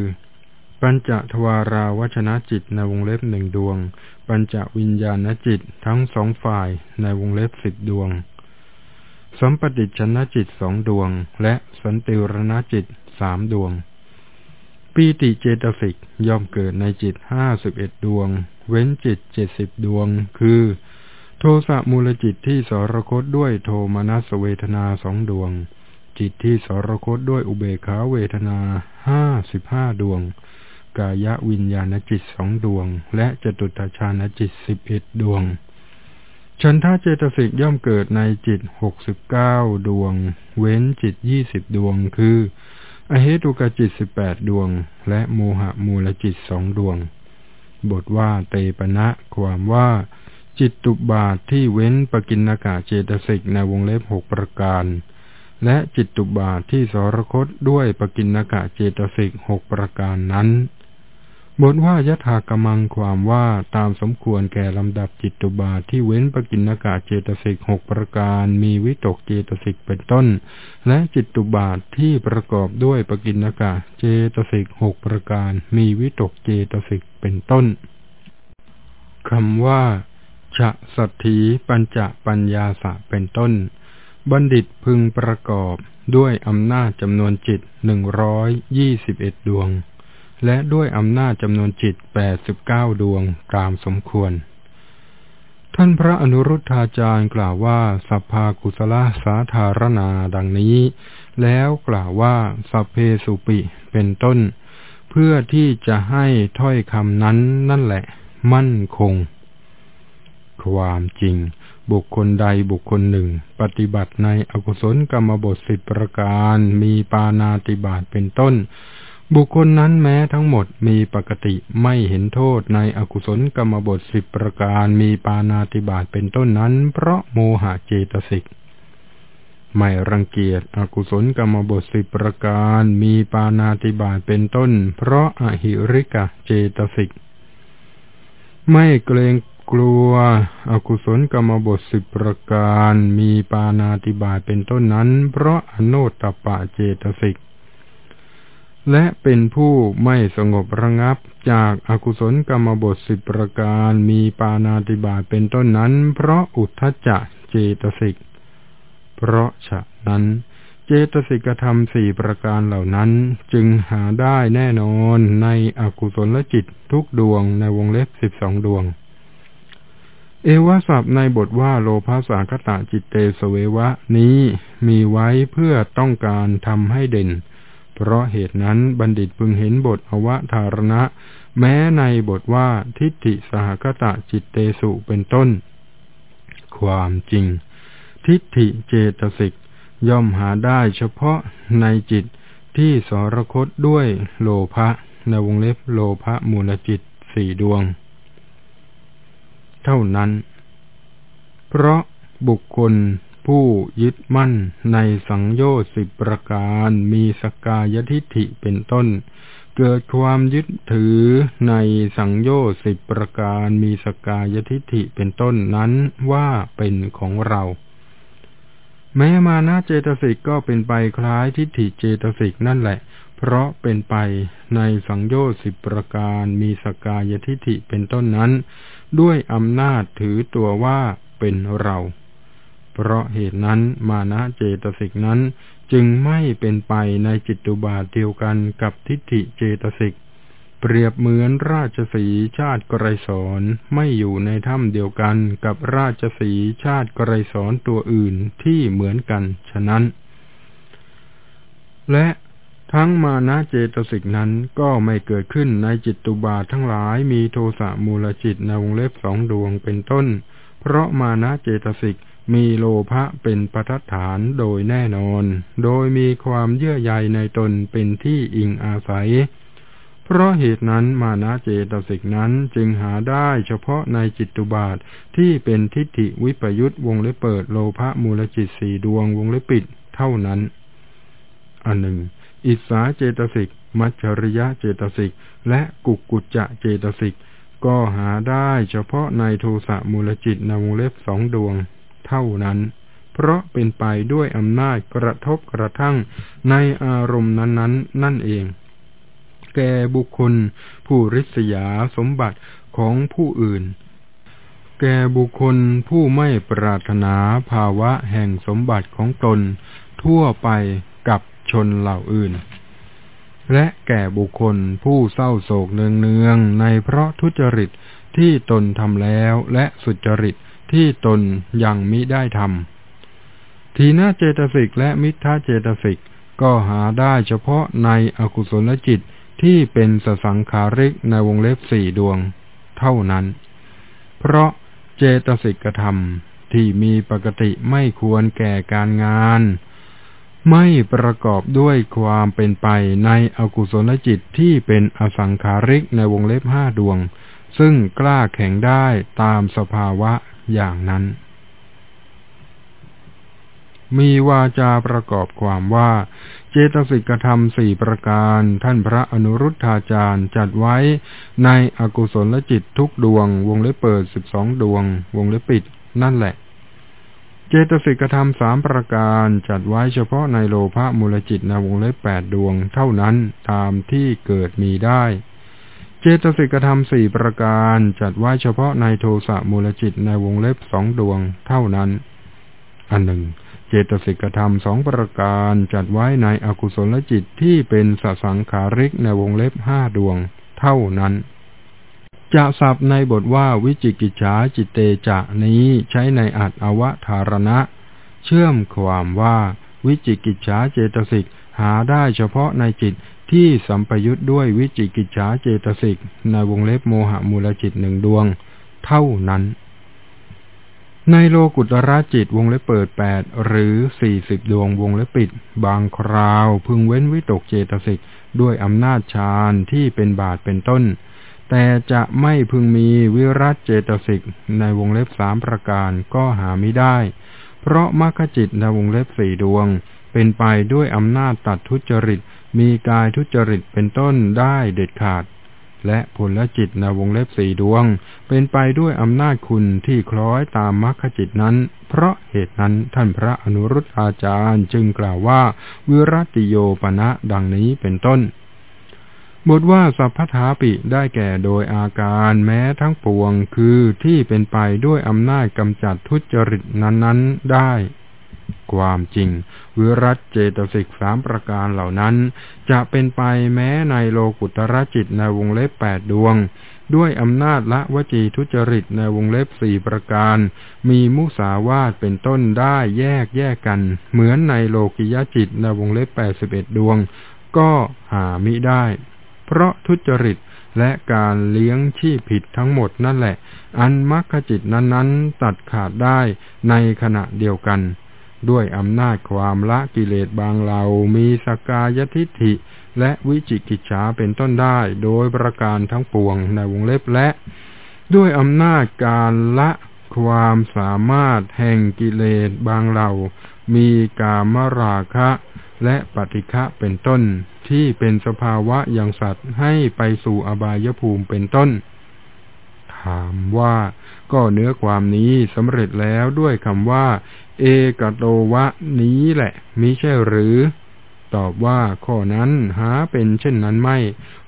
ปัญจทวาราวชนะจิตในวงเล็บหนึ่งดวง ปัญจวิญญาณจิตทั้งสองฝ่ายในวงเล็บสิบดวง สัมปติชนะจิตสองดวง และสันติรณจิตสามดวง ปีติเจตสิกย่อมเกิดในจิตห้าสิบเอ็ดดวง เว้นจิตเจ็ดสิบดวง คือ โทสะมูลจิตที่สรคตด้วยโทมนัสเวทนาสองดวง จิตที่สรคตด้วยอุเบขาเวทนาห้าสิบห้าดวง กายวิญญาณจิตสองดวง และจตุตฌานจิตสิบเอ็ดดวงฉันทาเจตสิกย่อมเกิดในจิตหกสิบเก้าดวง เว้นจิตยี่สิบดวง คืออเหตุกจิตสิบแปดดวง และโมหะมูลจิตสองดวง บทว่าเตปณะความว่า จิตตุบาทที่เว้นปกินากาเจตสิกในวงเล็บหกประการ และจิตตุบาทที่สรคตด้วยปกินากาเจตสิกหกประการนั้น บทว่ายถากมังความว่าตามสมควรแก่ลำดับจิตตุบาทที่เว้นปกินากาเจตสิกหกประการ มีวิตกเจตสิกเป็นต้น และจิตตุบาทที่ประกอบด้วยปกินากาเจตสิกหกประการ มีวิตกเจตสิกเป็นต้นคำว่า ฉะสัตถีปัญจปัญญาสะเป็นต้น บัณฑิตพึงประกอบด้วยอำนาจจำนวนจิตหนึ่งร้อยยี่สิบเอ็ดดวง และด้วยอำนาจจำนวนจิตแปดสิบเก้าดวงตามสมควร ท่านพระอนุรุทธาจารย์กล่าวว่าสัพพากุศลสาธารณาดังนี้ แล้วกล่าวว่าสัพเพสุปิเป็นต้น เพื่อที่จะให้ถ้อยคำนั้นนั่นแหละ มั่นคง ความจริง บุคคลใดบุคคลหนึ่ง ปฏิบัติในอกุศลกรรมบทสิบประการมีปานาติบาตเป็นต้น บุคคลนั้นแม้ทั้งหมดมีปกติไม่เห็นโทษในอกุศลกรรมบทสิบประการมีปานาติบาตเป็นต้นนั้น เพราะโมหะเจตสิกไม่รังเกียจอกุศลกรรมบทสิบประการมีปานาติบาตเป็นต้น เพราะอหิริกะเจตสิก ไม่เกรง กลัวอกุศลกรรมบทสิบประการมีปานาติบาเป็นต้นนั้น เพราะอโนตปะเจตสิก และเป็นผู้ไม่สงบระงับจากอากุศลกรรมบทสิบประการมีปานาติบาเป็นต้นนั้น เพราะอุทธจะเจตสิก เพราะฉะนั้นเจตสิกธรรมสี่ประการเหล่านั้นจึงหาได้แน่นอนในอกุศลจิตทุกดวงในวงเล็บสิบสองดวง เอวสับในบทว่าโลภาสากตะจิตเตสเววะนี้มีไว้เพื่อต้องการทำให้เด่น เพราะเหตุนั้นบัณฑิตพึงเห็นบทอวธารณะ แม้ในบทว่าทิฏฐิสหกตะจิตเตสุเป็นต้น ความจริง ทิฏฐิเจตสิกย่อมหาได้เฉพาะในจิตที่สรคตด้วยโลภะในวงเล็บโลภะมูลจิตสี่ดวง เท่านั้น เพราะบุคคลผู้ยึดมั่นในสังโยชน์สิบประการมีสกายทิฐิเป็นต้น เกิดความยึดถือในสังโยชน์สิบประการมีสกายทิฐิเป็นต้นนั้นว่าเป็นของเรา แม้มานะเจตสิกก็เป็นไปคล้ายทิฐิเจตสิกนั่นแหละ เพราะเป็นไปในสังโยชน์สิบประการมีสกายทิฐิเป็นต้นนั้น ด้วยอำนาจถือตัวว่าเป็นเรา เพราะเหตุนั้นมานะเจตสิกนั้นจึงไม่เป็นไปในจิตตุบาทเดียวกันกับทิฏฐิเจตสิก เปรียบเหมือนราชสีชาติกไรสอนไม่อยู่ในถ้ำเดียวกันกับราชสีชาติกไรสอนตัวอื่นที่เหมือนกันฉะนั้น และ ทั้งมานะเจตสิกนั้นก็ไม่เกิดขึ้นในจิตตุบาททั้งหลายมีโทสะมูลจิตในวงเล็บสองดวงเป็นต้น เพราะมานะเจตสิกมีโลภะเป็นประทัดฐานโดยแน่นอน โดยมีความเยื่อใยในตนเป็นที่อิงอาศัย เพราะเหตุนั้นมานะเจตสิกนั้นจึงหาได้เฉพาะในจิตตุบาทที่เป็นทิฏฐิวิปยุตวงเล็บเปิดโลภะมูลจิตสี่ดวงวงเล็บปิดเท่านั้น อันหนึ่ง อิสาเจตสิก มัจฉริยะเจตสิก และกุกกุจจะเจตสิก ก็หาได้เฉพาะในโทสะมูลจิตนวงเล็บสองดวง เท่านั้น เพราะเป็นไปด้วยอำนาจกระทบกระทั่งในอารมณ์นั้นๆนนนั่นเอง แก่บุคคล ผู้ริษยาสมบัติของผู้อื่นแก่บุคคลผู้ไม่ปรารถนาภาวะแห่งสมบัติของตน ทั่วไป ชนเหล่าอื่น และแก่บุคคลผู้เศร้าโศกเนืองๆในเพราะทุจริตที่ตนทำแล้วและสุจริตที่ตนยังมิได้ทำทีนาเจตสิกและมิทธาเจตสิกก็หาได้เฉพาะในอกุศลจิตที่เป็นสสังขาริกในวงเล็บสี่ดวง เท่านั้น เพราะเจตสิกธรรมที่มีปกติไม่ควรแก่การงาน ไม่ประกอบด้วยความเป็นไปในอกุศลจิตที่เป็นอสังขาริกในวงเล็บห้าดวง ซึ่งกล้าแข็งได้ตามสภาวะอย่างนั้น มีวาจาประกอบความว่า เจตสิกธรรมสี่ประการ ท่านพระอนุรุทธาจารย์จัดไว้ในอกุศลจิตทุกดวง วงเล็บเปิดสิบสองดวง วงเล็บปิดนั่นแหละ เจตสิกธรรมสามประการจัดไว้เฉพาะในโลภะมูลจิตในวงเล็บแปดดวงเท่านั้นตามที่เกิดมีได้ เจตสิกธรรมสี่ประการจัดไว้เฉพาะในโทสะมูลจิตในวงเล็บสองดวงเท่านั้น อันหนึ่ง เจตสิกธรรมสองประการจัดไว้ในอกุศลจิตที่เป็นสสังขาริกในวงเล็บห้าดวงเท่านั้น จะสับในบทว่าวิจิกิจฉาจิตเตจะนี้ใช้ในอัตอวธารณะ เชื่อมความว่าวิจิกิจฉาเจตสิกหาได้เฉพาะในจิตที่สัมปยุทธ์ด้วยวิจิกิจฉาเจตสิกในวงเล็บโมหะมูลจิตหนึ่งดวง เท่านั้น ในโลกุตระจิตวงเล็บเปิดแปดหรือสี่สิบดวงวงเล็บปิด บางคราวพึงเว้นวิตกเจตสิกด้วยอำนาจฌานที่เป็นบาทเป็นต้น แต่จะไม่พึงมีวิรัตเจตสิกในวงเล็บสามประการก็หาไม่ได้ เพราะมรรคจิตในวงเล็บสี่ดวง เป็นไปด้วยอำนาจตัดทุจริต มีกายทุจริตเป็นต้นได้เด็ดขาด และผลจิตในวงเล็บสี่ดวง เป็นไปด้วยอำนาจคุณที่คล้อยตามมรรคจิตนั้น เพราะเหตุนั้นท่านพระอนุรุตอาจารย์จึงกล่าวว่า วิรัติโยปณะดังนี้เป็นต้น บทว่าสัพพทาปิได้แก่โดยอาการแม้ทั้งปวงคือที่เป็นไปด้วยอำนาจกำจัดทุจริตนั้นๆได้ ความจริง วิรัตเจตสิกสามประการเหล่านั้น จะเป็นไปแม้ในโลกุตรจิตในวงเล็บแปดดวง ด้วยอำนาจละวจีทุจริตในวงเล็บสี่ประการ มีมุสาวาตเป็นต้นได้แยกแยกกัน เหมือนในโลกิยจิตในวงเล็บแปดสิบเอ็ดดวง ก็หามิได้ เพราะทุจริตและการเลี้ยงที่ผิดทั้งหมดนั่นแหละ อันมรรคจิตนั้นๆ ตัดขาดได้ในขณะเดียวกัน ด้วยอำนาจความละกิเลสบางเหล่ามีสกายทิฏฐิ และวิจิกิจฉาเป็นต้นได้โดยประการทั้งปวงในวงเล็บและ ด้วยอำนาจการละความสามารถแห่งกิเลสบางเหล่า มีกามราคะและปฏิฆะเป็นต้น ที่เป็นสภาวะอย่างสัตว์ให้ไปสู่อบายภูมิเป็นต้น ถามว่าก็เนื้อความนี้สำเร็จแล้วด้วยคำว่า เอกโตวะนี้แหละมิใช่หรือ ตอบว่าข้อนั้นหาเป็นเช่นนั้นไม่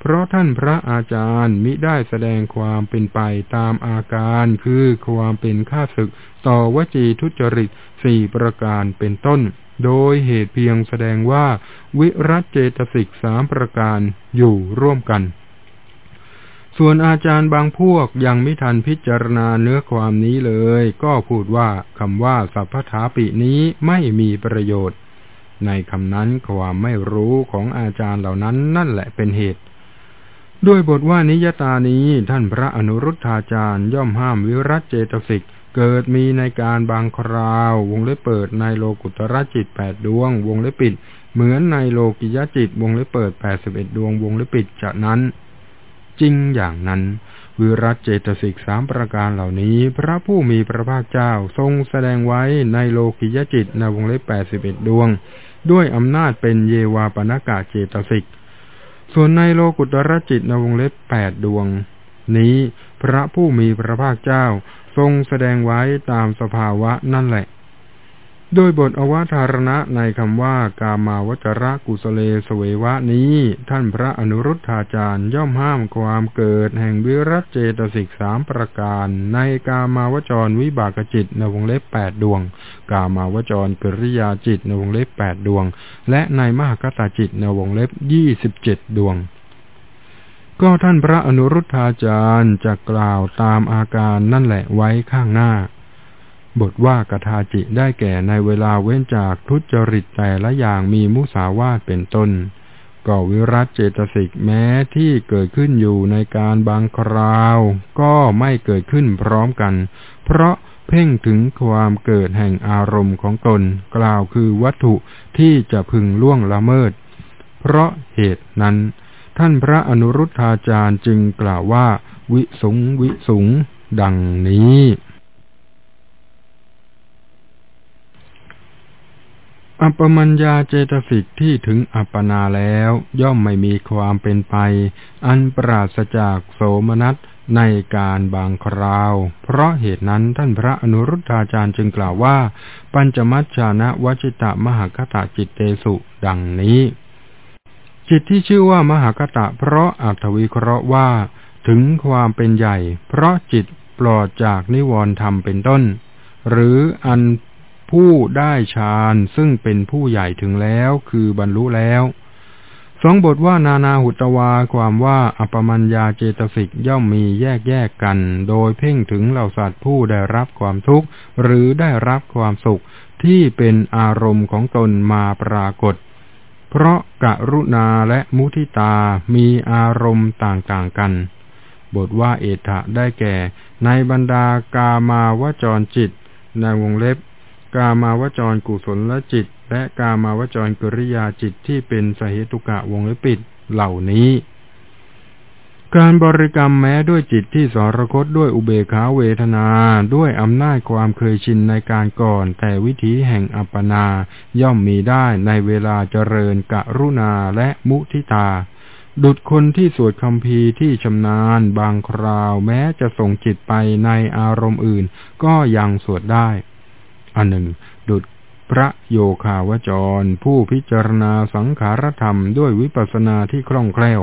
เพราะท่านพระอาจารย์มิได้แสดงความเป็นไปตามอาการคือความเป็นข้าศึกต่อวจีทุจริตสี่ประการเป็นต้น โดยเหตุเพียงแสดงว่าวิรัตเจตสิกสามประการอยู่ร่วมกัน ส่วนอาจารย์บางพวกยังไม่ทันพิจารณาเนื้อความนี้เลย ก็พูดว่าคำว่าสัพพถาปินี้ไม่มีประโยชน์ ในคำนั้นความไม่รู้ของอาจารย์เหล่านั้นนั่นแหละเป็นเหตุด้วยบทว่านิยตานี้ท่านพระอนุรุทธาจารย์ย่อมห้ามวิรัตเจตสิก เกิดมีในการบางคราว วงเล็บเปิดในโลกุตระจิตแปดดวง วงเล็บปิด เหมือนในโลกิยจิต วงเล็บเปิดแปดสิบเอ็ดดวง วงเล็บปิดจากนั้น จริงอย่างนั้น วิรัตเจตสิกสามประการเหล่านี้ พระผู้มีพระภาคเจ้าทรงแสดงไว้ในโลกิยจิตในวงเล็บแปดสิบเอ็ดดวง ด้วยอำนาจเป็นเยวาปนากาเจตสิก ส่วนในโลกุตรจิตในวงเล็บแปดดวง นี้พระผู้มีพระภาคเจ้า ทรงแสดงไว้ตามสภาวะนั่นแหละ โดยบทอวตารณะในคำว่ากามาวจระกุสเลสเววะนี้ ท่านพระอนุรุทธาจารย์ย่อมห้ามความเกิดแห่งวิรัตเจตสิกสามประการ ในกามาวจรวิบากจิตในวงเล็บแปดดวง กามาวจรกริยาจิตในวงเล็บแปดดวง และในมหากตาจิตในวงเล็บยี่สิบเจ็ดดวง ก็ท่านพระอนุรุทธาจารย์จะกล่าวตามอาการนั่นแหละไว้ข้างหน้า บทว่ากทาจิได้แก่ในเวลาเว้นจากทุจริตแต่ละอย่างมีมุสาวาทเป็นต้น ก็วิรัตเจตสิกแม้ที่เกิดขึ้นอยู่ในการบางคราว ก็ไม่เกิดขึ้นพร้อมกัน เพราะเพ่งถึงความเกิดแห่งอารมณ์ของตน กล่าวคือวัตถุที่จะพึงล่วงละเมิด เพราะเหตุนั้น ท่านพระอนุรุทธาจารย์จึงกล่าวว่า วิสุงวิสุง ดังนี้ อัปมัญญาเจตสิกที่ถึงอัปปนาแล้ว ย่อมไม่มีความเป็นไป อันปราศจากโสมนัสในการบางคราว เพราะเหตุนั้นท่านพระอนุรุทธาจารย์จึงกล่าวว่า ปัญจมัชฌานะวจิตะมหากตะจิตเตสุ ดังนี้ จิตที่ชื่อว่ามหากตะ เพราะอัตวิเคราะห์ว่า ถึงความเป็นใหญ่ เพราะจิตปลอดจากนิวรณ์ธรรมเป็นต้น หรืออันผู้ได้ฌานซึ่งเป็นผู้ใหญ่ถึงแล้วคือบรรลุแล้วสองบทว่านานาหุตวาความว่าอปมัญญาเจตสิกย่อมมีแยกแยกกัน โดยเพ่งถึงเหล่าสัตว์ผู้ได้รับความทุกข์ หรือได้รับความสุขที่เป็นอารมณ์ของตนมาปรากฏ เพราะกะรุณาและมุทิตามีอารมณ์ต่างๆกัน บทว่าเอถะได้แก่ ในบรรดากามาวจรจิต ในวงเล็บ กามาวจรกุศลและจิต และกามาวจรกริยาจิตที่เป็นสเหตุกะวงเล็บปิดเหล่านี้ การบริกรรมแม้ด้วยจิตที่สรคตด้วยอุเบขาเวทนา ด้วยอำนาจความเคยชินในการก่อน แต่วิธีแห่งอัปปนา ย่อมมีได้ในเวลาเจริญกะรุณาและมุทิตา ดุดคนที่สวดคำพีที่ชำนาญบางคราวแม้จะส่งจิตไปในอารมณ์อื่น ก็ยังสวดได้อันหนึ่ง ดุจ พระโยคาวจร ผู้พิจารณาสังขารธรรมด้วยวิปัสสนาที่คล่องแคล่ว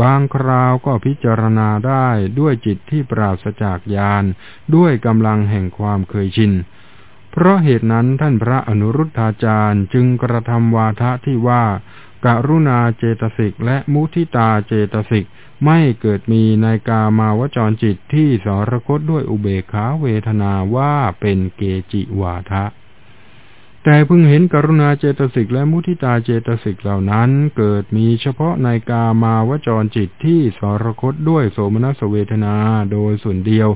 บางคราวก็พิจารณาได้ด้วยจิตที่ปราศจากญาณด้วยกำลังแห่งความเคยชิน เพราะเหตุนั้นท่านพระอนุรุทธาจารย์จึงกระทำวาทะที่ว่าการุณาเจตสิกและมุทิตาเจตสิกไม่เกิดมีในกามาวจรจิตที่สรคตด้วยอุเบขาเวทนาว่าเป็นเกจิวาทะ แต่พึงเห็นกรุณาเจตสิกและมุทิตาเจตสิกเหล่านั้น เกิดมีเฉพาะในกามาวจรจิตที่สรคตด้วยโสมนัสเวทนาโดยส่วนเดียว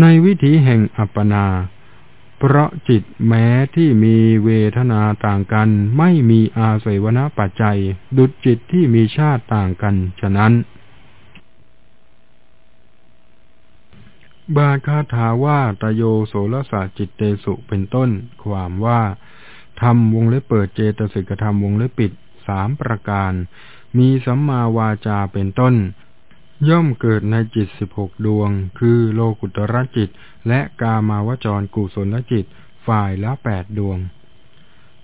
ในวิถีแห่งอัปปนา เพราะจิตแม้ที่มีเวทนาต่างกัน ไม่มีอาศัยวณปัจจัย ดุจจิตที่มีชาติต่างกัน ฉะนั้น บาคาถาว่าตโยโสรสะจิตเตสุเป็นต้น ความว่าทำวงเล็บเปิดเจตสิกธรรมวงเล็บปิดสามประการ มีสัมมาวาจาเป็นต้น ย่อมเกิดในจิตสิบหกดวง คือโลกุตรจิต และกามาวจรกุศลจิต ฝ่ายละแปดดวง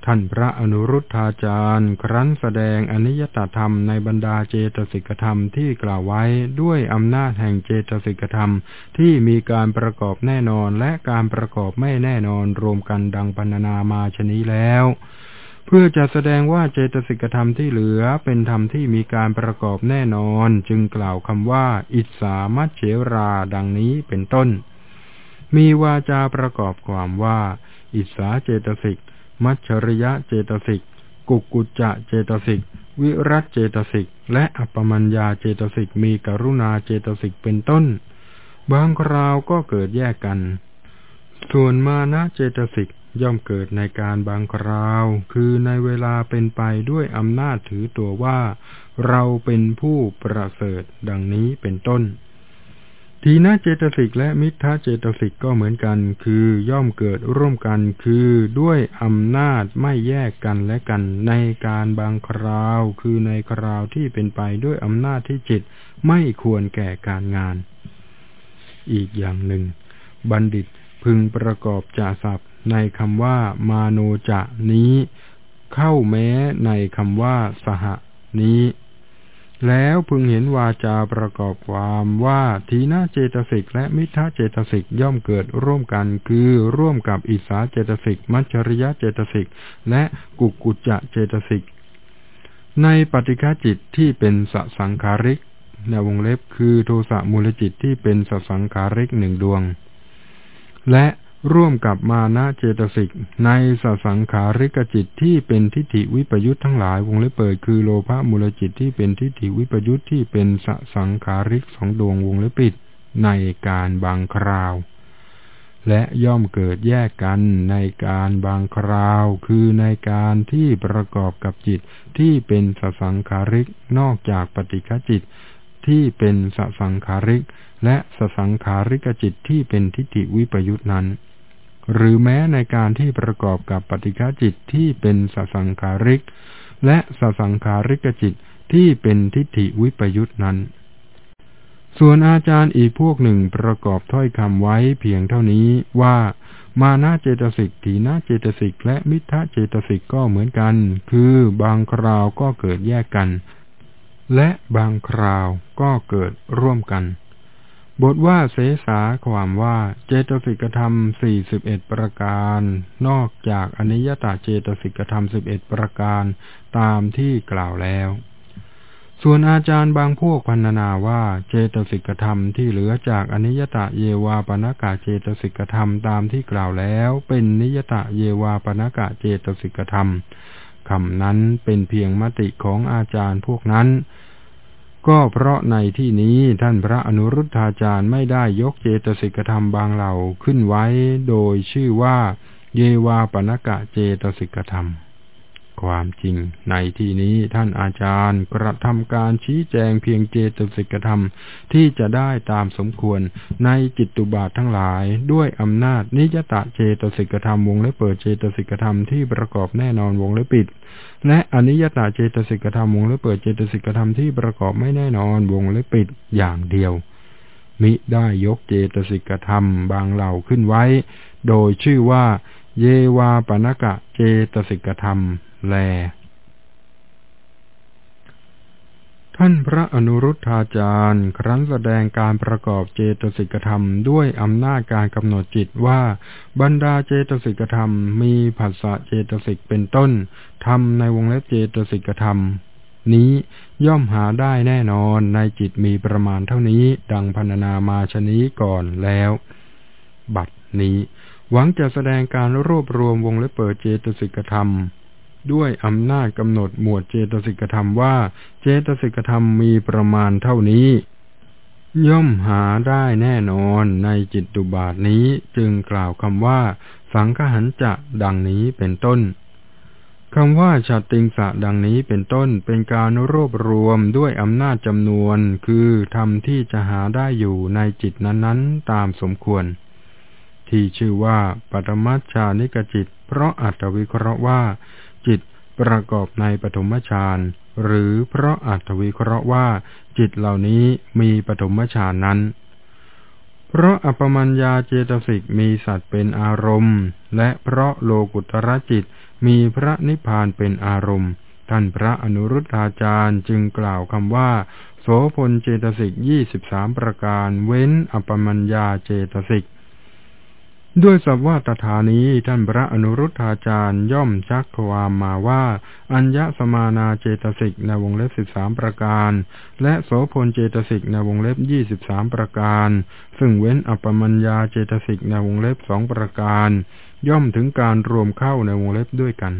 ท่านพระอนุรุทธาจารย์ ครั้นแสดงอนิยตธรรมในบรรดาเจตสิกธรรมที่กล่าวไว้ด้วยอำนาจแห่งเจตสิกธรรมที่มีการประกอบแน่นอนและการประกอบไม่แน่นอนรวมกันดังปรรนามาชนี้แล้ว เพื่อจะแสดงว่าเจตสิกธรรมที่เหลือเป็นธรรมที่มีการประกอบแน่นอน จึงกล่าวคำว่า อิสามัจเฉราดังนี้เป็นต้น มีวาจาประกอบความว่า อิสาเจตสิก มัชริยะเจตสิก กุกุจจะเจตสิก วิรัตเจตสิก และอัปปมัญญาเจตสิกมีกรุณาเจตสิกเป็นต้น บางคราวก็เกิดแยกกัน ส่วนมานะเจตสิกย่อมเกิดในการบางคราว คือในเวลาเป็นไปด้วยอำนาจถือตัวว่า เราเป็นผู้ประเสริฐดังนี้เป็นต้น ทีนาเจตสิกและมิทธาเจตสิกก็เหมือนกัน คือย่อมเกิดร่วมกัน คือด้วยอำนาจไม่แยกกันและกันในการบางคราว คือในคราวที่เป็นไปด้วยอำนาจที่จิตไม่ควรแก่การงาน อีกอย่างหนึ่ง บัณฑิตพึงประกอบจาศัพท์ในคำว่า มาโนจะนี้ เข้าแม้ในคำว่า สหนี้ แล้วพึงเห็นวาจาประกอบความว่าทีนาเจตสิกและมิทาเจตสิกย่อมเกิดร่วมกันคือร่วมกับอิสาเจตสิก มัจฉริยะเจตสิก และกุกุจจะเจตสิก ในปฏิฆาจิตที่เป็นสสังขาริกในวงเล็บคือโทสะมูลจิตที่เป็นสสังขาริกหนึ่งดวง และ ร่วมกับมานะเจตสิกในสสังขาริกจิตที่เป็นทิฏฐิวิปยุทธ์ทั้งหลายวงเล็บเปิดคือโลภะมูลจิตที่เป็นทิฏฐิวิปยุทธ์ที่เป็นสสังขาริกสองดวงวงเล็บปิดในการบางคราว และย่อมเกิดแยกกันในการบางคราว คือในการที่ประกอบกับจิตที่เป็นสสังขาริกนอกจากปฏิฆจิตที่เป็นสสังขาริก และสสังขาริกจิตที่เป็นทิฏฐิวิปยุทธ์นั้น หรือแม้ในการที่ประกอบกับปฏิฆาจิตที่เป็นสสังขาริก และสสังขาริกจิตที่เป็นทิฏฐิวิปยุตนั้น ส่วนอาจารย์อีกพวกหนึ่งประกอบถ้อยคำไว้เพียงเท่านี้ว่ามานาเจตสิกถีนาเจตสิก และมิทะเจตสิกก็เหมือนกัน คือบางคราวก็เกิดแยกกัน และบางคราวก็เกิดร่วมกัน บทว่าเสสาความว่าเจตสิกธรรมสี่สิบเอ็ดประการ นอกจากอนิยตาเจตสิกธรรมสิบเอ็ดประการตามที่กล่าวแล้ว ส่วนอาจารย์บางพวกพันนาว่าเจตสิกธรรมที่เหลือจากอนิยตาเยวาปนากาเจตสิกธรรมตามที่กล่าวแล้ว เป็นนิยตาเยวาปนากาเจตสิกธรรมคำนั้นเป็นเพียงมติของอาจารย์พวกนั้น ก็เพราะในที่นี้ท่านพระอนุรุทธาจารย์ไม่ได้ยกเจตสิกธรรมบางเหล่าขึ้นไว้โดยชื่อว่า เยวาปนกะเจตสิกธรรม ความจริง ในที่นี้ท่านอาจารย์กระทำการชี้แจงเพียงเจตสิกธรรมที่จะได้ตามสมควรในจิตตุบาททั้งหลาย ด้วยอำนาจนิยตะเจตสิกธรรมวงและเปิดเจตสิกธรรมที่ประกอบแน่นอนวงและปิด และอนิยตาเจตสิกธรรมวงเล็บเปิดเจตสิกธรรมที่ประกอบไม่แน่นอนวงเล็บปิดอย่างเดียว มิได้ยกเจตสิกธรรมบางเหล่าขึ้นไว้ โดยชื่อว่า เยวาปนกะเจตสิกธรรม แล ท่านพระอนุรุทธาจารย์ ครั้นแสดงการประกอบเจตสิกธรรมด้วยอำนาจการกำหนดจิตว่า บรรดาเจตสิกธรรมมีผัสสะเจตสิกเป็นต้นทำในวงเล็บเจตสิกธรรม นี้ย่อมหาได้แน่นอนในจิตมีประมาณเท่านี้ดังพันนามาชนี้ก่อนแล้ว บัดนี้ หวังจะแสดงการรวบรวมวงและเปิดเจตสิกธรรม ด้วยอำนาจกำหนดหมวดเจตสิกธรรมว่า เจตสิกธรรมมีประมาณเท่านี้ ย่อมหาได้แน่นอนในจิตตุบาทนี้จึงกล่าวคำว่า สังคหันจะดังนี้เป็นต้นคำว่าชัดติงสะดังนี้เป็นต้นเป็นการรวบรวมด้วยอำนาจจำนวนคือทำที่จะหาได้อยู่ในจิตนั้นๆ ตามสมควร ที่ชื่อว่าปรมัชฌานิกจิต เพราะอัตวิเคราะห์ว่า จิตประกอบในปฐมฌานหรือเพราะอัตวิเคราะห์ว่าจิตเหล่านี้มีปฐมฌานนั้น เพราะอัปมัญญาเจตสิกมีสัตว์เป็นอารมณ์ และเพราะโลกุตระจิตมีพระนิพพานเป็นอารมณ์ ท่านพระอนุรุทธาจารย์จึงกล่าวคำว่า โสพลเจตสิกยี่สิบสามประการเว้นอปมัญญาเจตสิก ด้วยสัพว่าตถานี้ท่านพระอนุรุทธาจารย์ย่อมชักความมาว่า อัญญสมานาเจตสิกในวงเล็บสิบสามประการ และโสพลเจตสิกในวงเล็บยี่สิบสามประการ ซึ่งเว้นอปมัญญาเจตสิกในวงเล็บสองประการ ย่อมถึงการรวมเข้าในวงเล็บด้วยกัน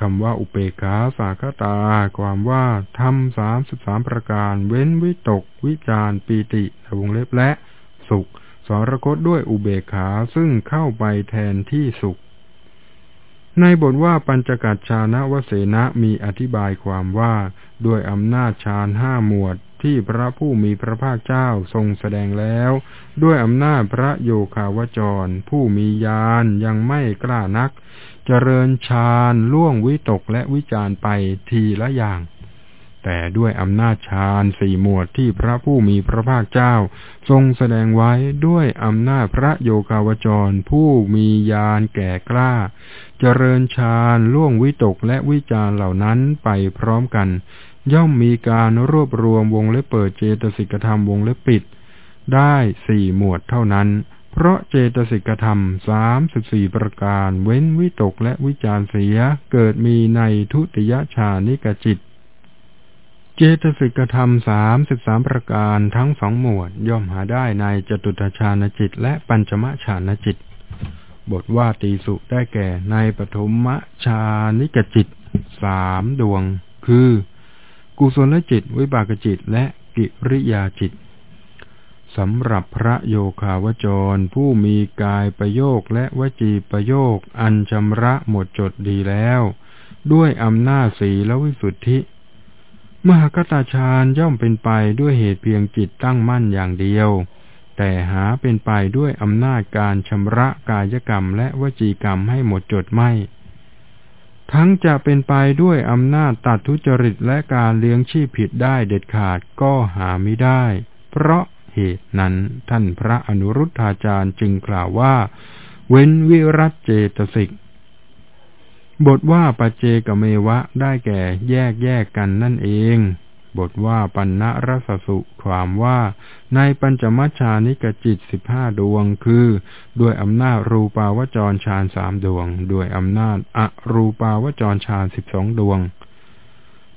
คำว่าอุเปกาสาคตา ความว่าทำสามสิบสามประการ เว้นวิตก วิจารปีติในวงเล็บและสุข สรคตด้วยอุเบกขาซึ่งเข้าไปแทนที่สุข ในบทว่าปัญจกัจชานะวเสนะมีอธิบายความว่าด้วยอำนาจฌานห้าหมวดที่พระผู้มีพระภาคเจ้าทรงแสดงแล้ว ด้วยอำนาจพระโยคาวจร ผู้มีญาณยังไม่กล้านัก เจริญฌานล่วงวิตกและวิจารไปทีละอย่าง แต่ด้วยอำนาจฌานสี่หมวดที่พระผู้มีพระภาคเจ้า ทรงแสดงไว้ด้วยอำนาจพระโยคาวจร ผู้มีญาณแก่กล้า เจริญฌานล่วงวิตกและวิจารเหล่านั้นไปพร้อมกัน ย่อมมีการรวบรวมวงเล็บเปิดเจตสิกธรรมวงเล็บปิด ได้สี่หมวดเท่านั้น เพราะเจตสิกธรรมสามสิบสี่ประการเว้นวิตกและวิจารเสียเกิดมีในทุติยชานิกจิต เจตสิกธรรมสามสิบสามประการทั้งสองหมวดย่อมหาได้ในจตุตชานจิต และปัญจมชานจิต บทว่าตีสุได้แก่ในปฐมชานิกจิตสามดวง คือ กุศลจิต วิบากจิต และกิริยาจิตสำหรับพระโยคาวจร ผู้มีกายประโยคและวจีประโยค อันชำระหมดจดดีแล้ว ด้วยอำนาจสีและวิสุทธิ มหากตาฌานย่อมเป็นไปด้วยเหตุเพียงจิตตั้งมั่นอย่างเดียว แต่หาเป็นไปด้วยอำนาจการชำระกายกรรมและวจีกรรมให้หมดจดไม่ ทั้งจะเป็นไปด้วยอำนาจตัดทุจริตและการเลี้ยงชีพผิดได้เด็ดขาดก็หาไม่ได้ เพราะเหตุนั้นท่านพระอนุรุทธาจารย์จึงกล่าวว่า เว้นวิรัตเจตสิก บทว่าปเจกเมวะได้แก่แยกแยกกันนั่นเอง บทว่าปัญณรสสุความว่า ในปัญจมัชฌานิกจิตสิบห้าดวงคือ ด้วยอำนาจรูปาวจรฌานสามดวง ด้วยอำนาจอรูปาวจรฌานสิบสองดวง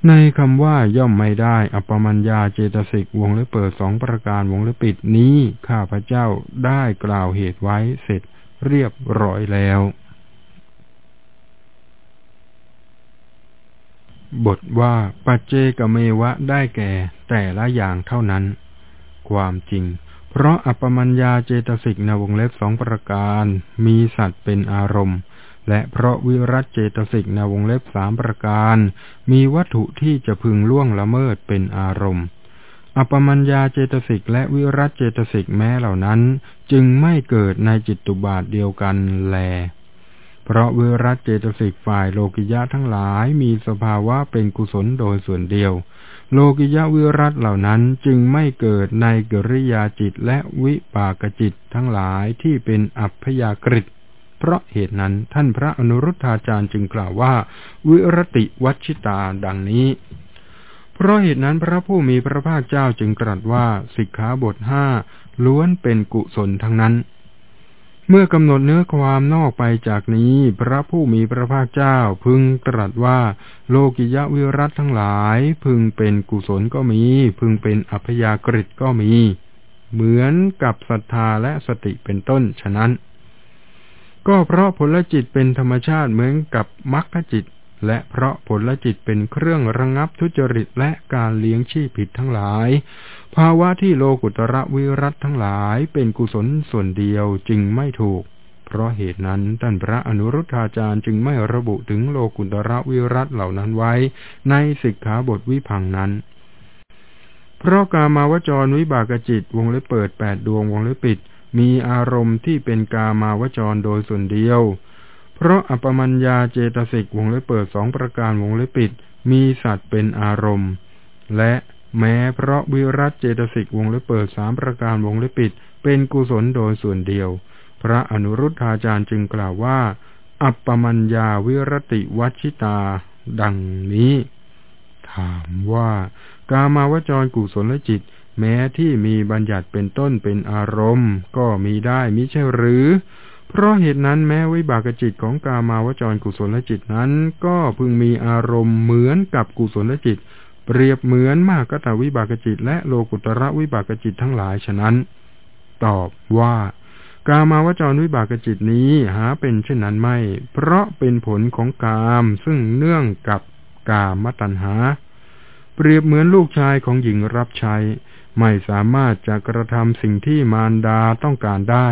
ในคำว่าย่อมไม่ได้ อปมัญญาเจตสิกวงเล็บเปิดสองประการวงเล็บปิดนี้ ข้าพเจ้าได้กล่าวเหตุไว้เสร็จเรียบร้อยแล้ว บทว่าปัจเจกเมวะได้แก่แต่ละอย่างเท่านั้น ความจริง เพราะอัปมัญญาเจตสิกในวงเล็บสองประการ มีสัตว์เป็นอารมณ์ และเพราะวิรัตเจตสิกในวงเล็บสามประการ มีวัตถุที่จะพึงล่วงละเมิดเป็นอารมณ์ อัปมัญญาเจตสิกและวิรัตเจตสิกแม้เหล่านั้น จึงไม่เกิดในจิตตุบาทเดียวกันแล เพราะเวรัตเจตสิกฝ่ายโลกิยะทั้งหลายมีสภาวะเป็นกุศลโดยส่วนเดียว โลกิยะวิรัตเหล่านั้นจึงไม่เกิดในกริยาจิตและวิปากจิตทั้งหลายที่เป็นอัพยากฤิเพราะเหตุนั้นท่านพระอนุรุทธาจารย์จึงกล่าวว่า วิรติวัชิตาดังนี้ เพราะเหตุนั้นพระผู้มีพระภาคเจ้าจึงตรัสว่าสิกขาบทห้าล้วนเป็นกุศลทั้งนั้น เมื่อกำหนดเนื้อความนอกไปจากนี้ พระผู้มีพระภาคเจ้าพึงตรัสว่า โลกิยะวิรัตทั้งหลาย พึงเป็นกุศลก็มี พึงเป็นอัพยากฤิก็มี เหมือนกับศรัทธาและสติเป็นต้นฉะนั้น ก็เพราะผลจิตเป็นธรรมชาติเหมือนกับมรรคจิต และเพราะผลจิตเป็นเครื่องระงงับทุจริตและการเลี้ยงชีพผิดทั้งหลาย ภาวะที่โลกุตระวิรัตทั้งหลายเป็นกุศลส่วนเดียวจึงไม่ถูก เพราะเหตุนั้นท่านพระอนุรุทธาจารย์จึงไม่ระบุถึงโลกุตระวิรัตเหล่านั้นไว้ ในสิกขาบทวิพังนั้นเพราะกามาวจรวิบากจิตวงเล็บเปิดแปดดวงวงเล็บปิด มีอารมณ์ที่เป็นกามาวจรโดยส่วนเดียว เพราะอัปมัญญาเจตสิกวงเล็บเปิดสองประการวงเล็บปิด มีสัตว์เป็นอารมณ์ และแม้เพราะวิรัตเจตสิกวงเล็บเปิดสามประการวงเล็บปิด เป็นกุศลโดยส่วนเดียว พระอนุรุทธาจารย์จึงกล่าวว่า อัปมัญญาวิรติวัชิตา ดังนี้ ถามว่ากามาวจรกุศลจิต แม้ที่มีบัญญัติเป็นต้นเป็นอารมณ์ ก็มีได้มิใช่หรือ เพราะเหตุนั้นแม้วิบากจิตของกามาวจรกุศลจิตนั้น ก็พึงมีอารมณ์เหมือนกับกุศลจิต เปรียบเหมือนมากกตวิบากจิต และโลกุตระวิบากจิตทั้งหลายฉะนั้น ตอบว่ากามาวจรวิบากจิตนี้หาเป็นเช่นนั้นไม่ เพราะเป็นผลของกามซึ่งเนื่องกับกามตัณหา เปรียบเหมือนลูกชายของหญิงรับใช้ ไม่สามารถจะกระทำสิ่งที่มารดาต้องการได้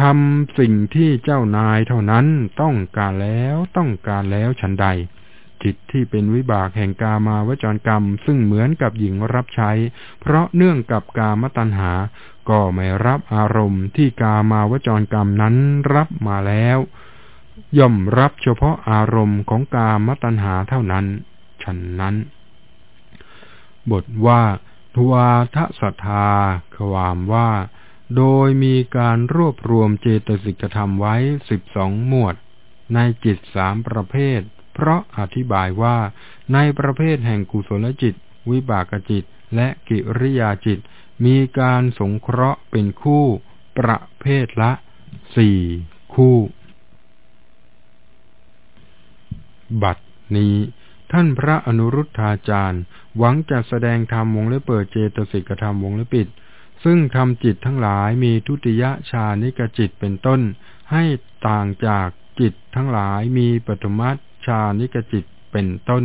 ทำสิ่งที่เจ้านายเท่านั้นต้องการแล้วต้องการแล้วฉันใด จิตที่เป็นวิบากแห่งกามาวจรกรรม ซึ่งเหมือนกับหญิงรับใช้ เพราะเนื่องกับกามตัณหา ก็ไม่รับอารมณ์ที่กามาวจรกรรมนั้นรับมาแล้ว ย่อมรับเฉพาะอารมณ์ของกามตัณหาเท่านั้น ฉันนั้น บทว่าทวาทศธาความว่า โดยมีการรวบรวมเจตสิกธรรมไว้สิบสองหมวด ในจิตสามประเภท เพราะอธิบายว่าในประเภทแห่งกุศลจิต วิบากจิต และกิริยาจิต มีการสงเคราะห์เป็นคู่ ประเภทละสี่คู่ บัดนี้ท่านพระอนุรุทธาจารย์ หวังจะแสดงธรรมวงเล็บเปิดเจตสิกธรรมวงเล็บปิด ซึ่งทำจิตทั้งหลายมีทุติยชานิกจิตเป็นต้น ให้ต่างจากจิตทั้งหลายมีปฐมัชานิกจิตเป็นต้น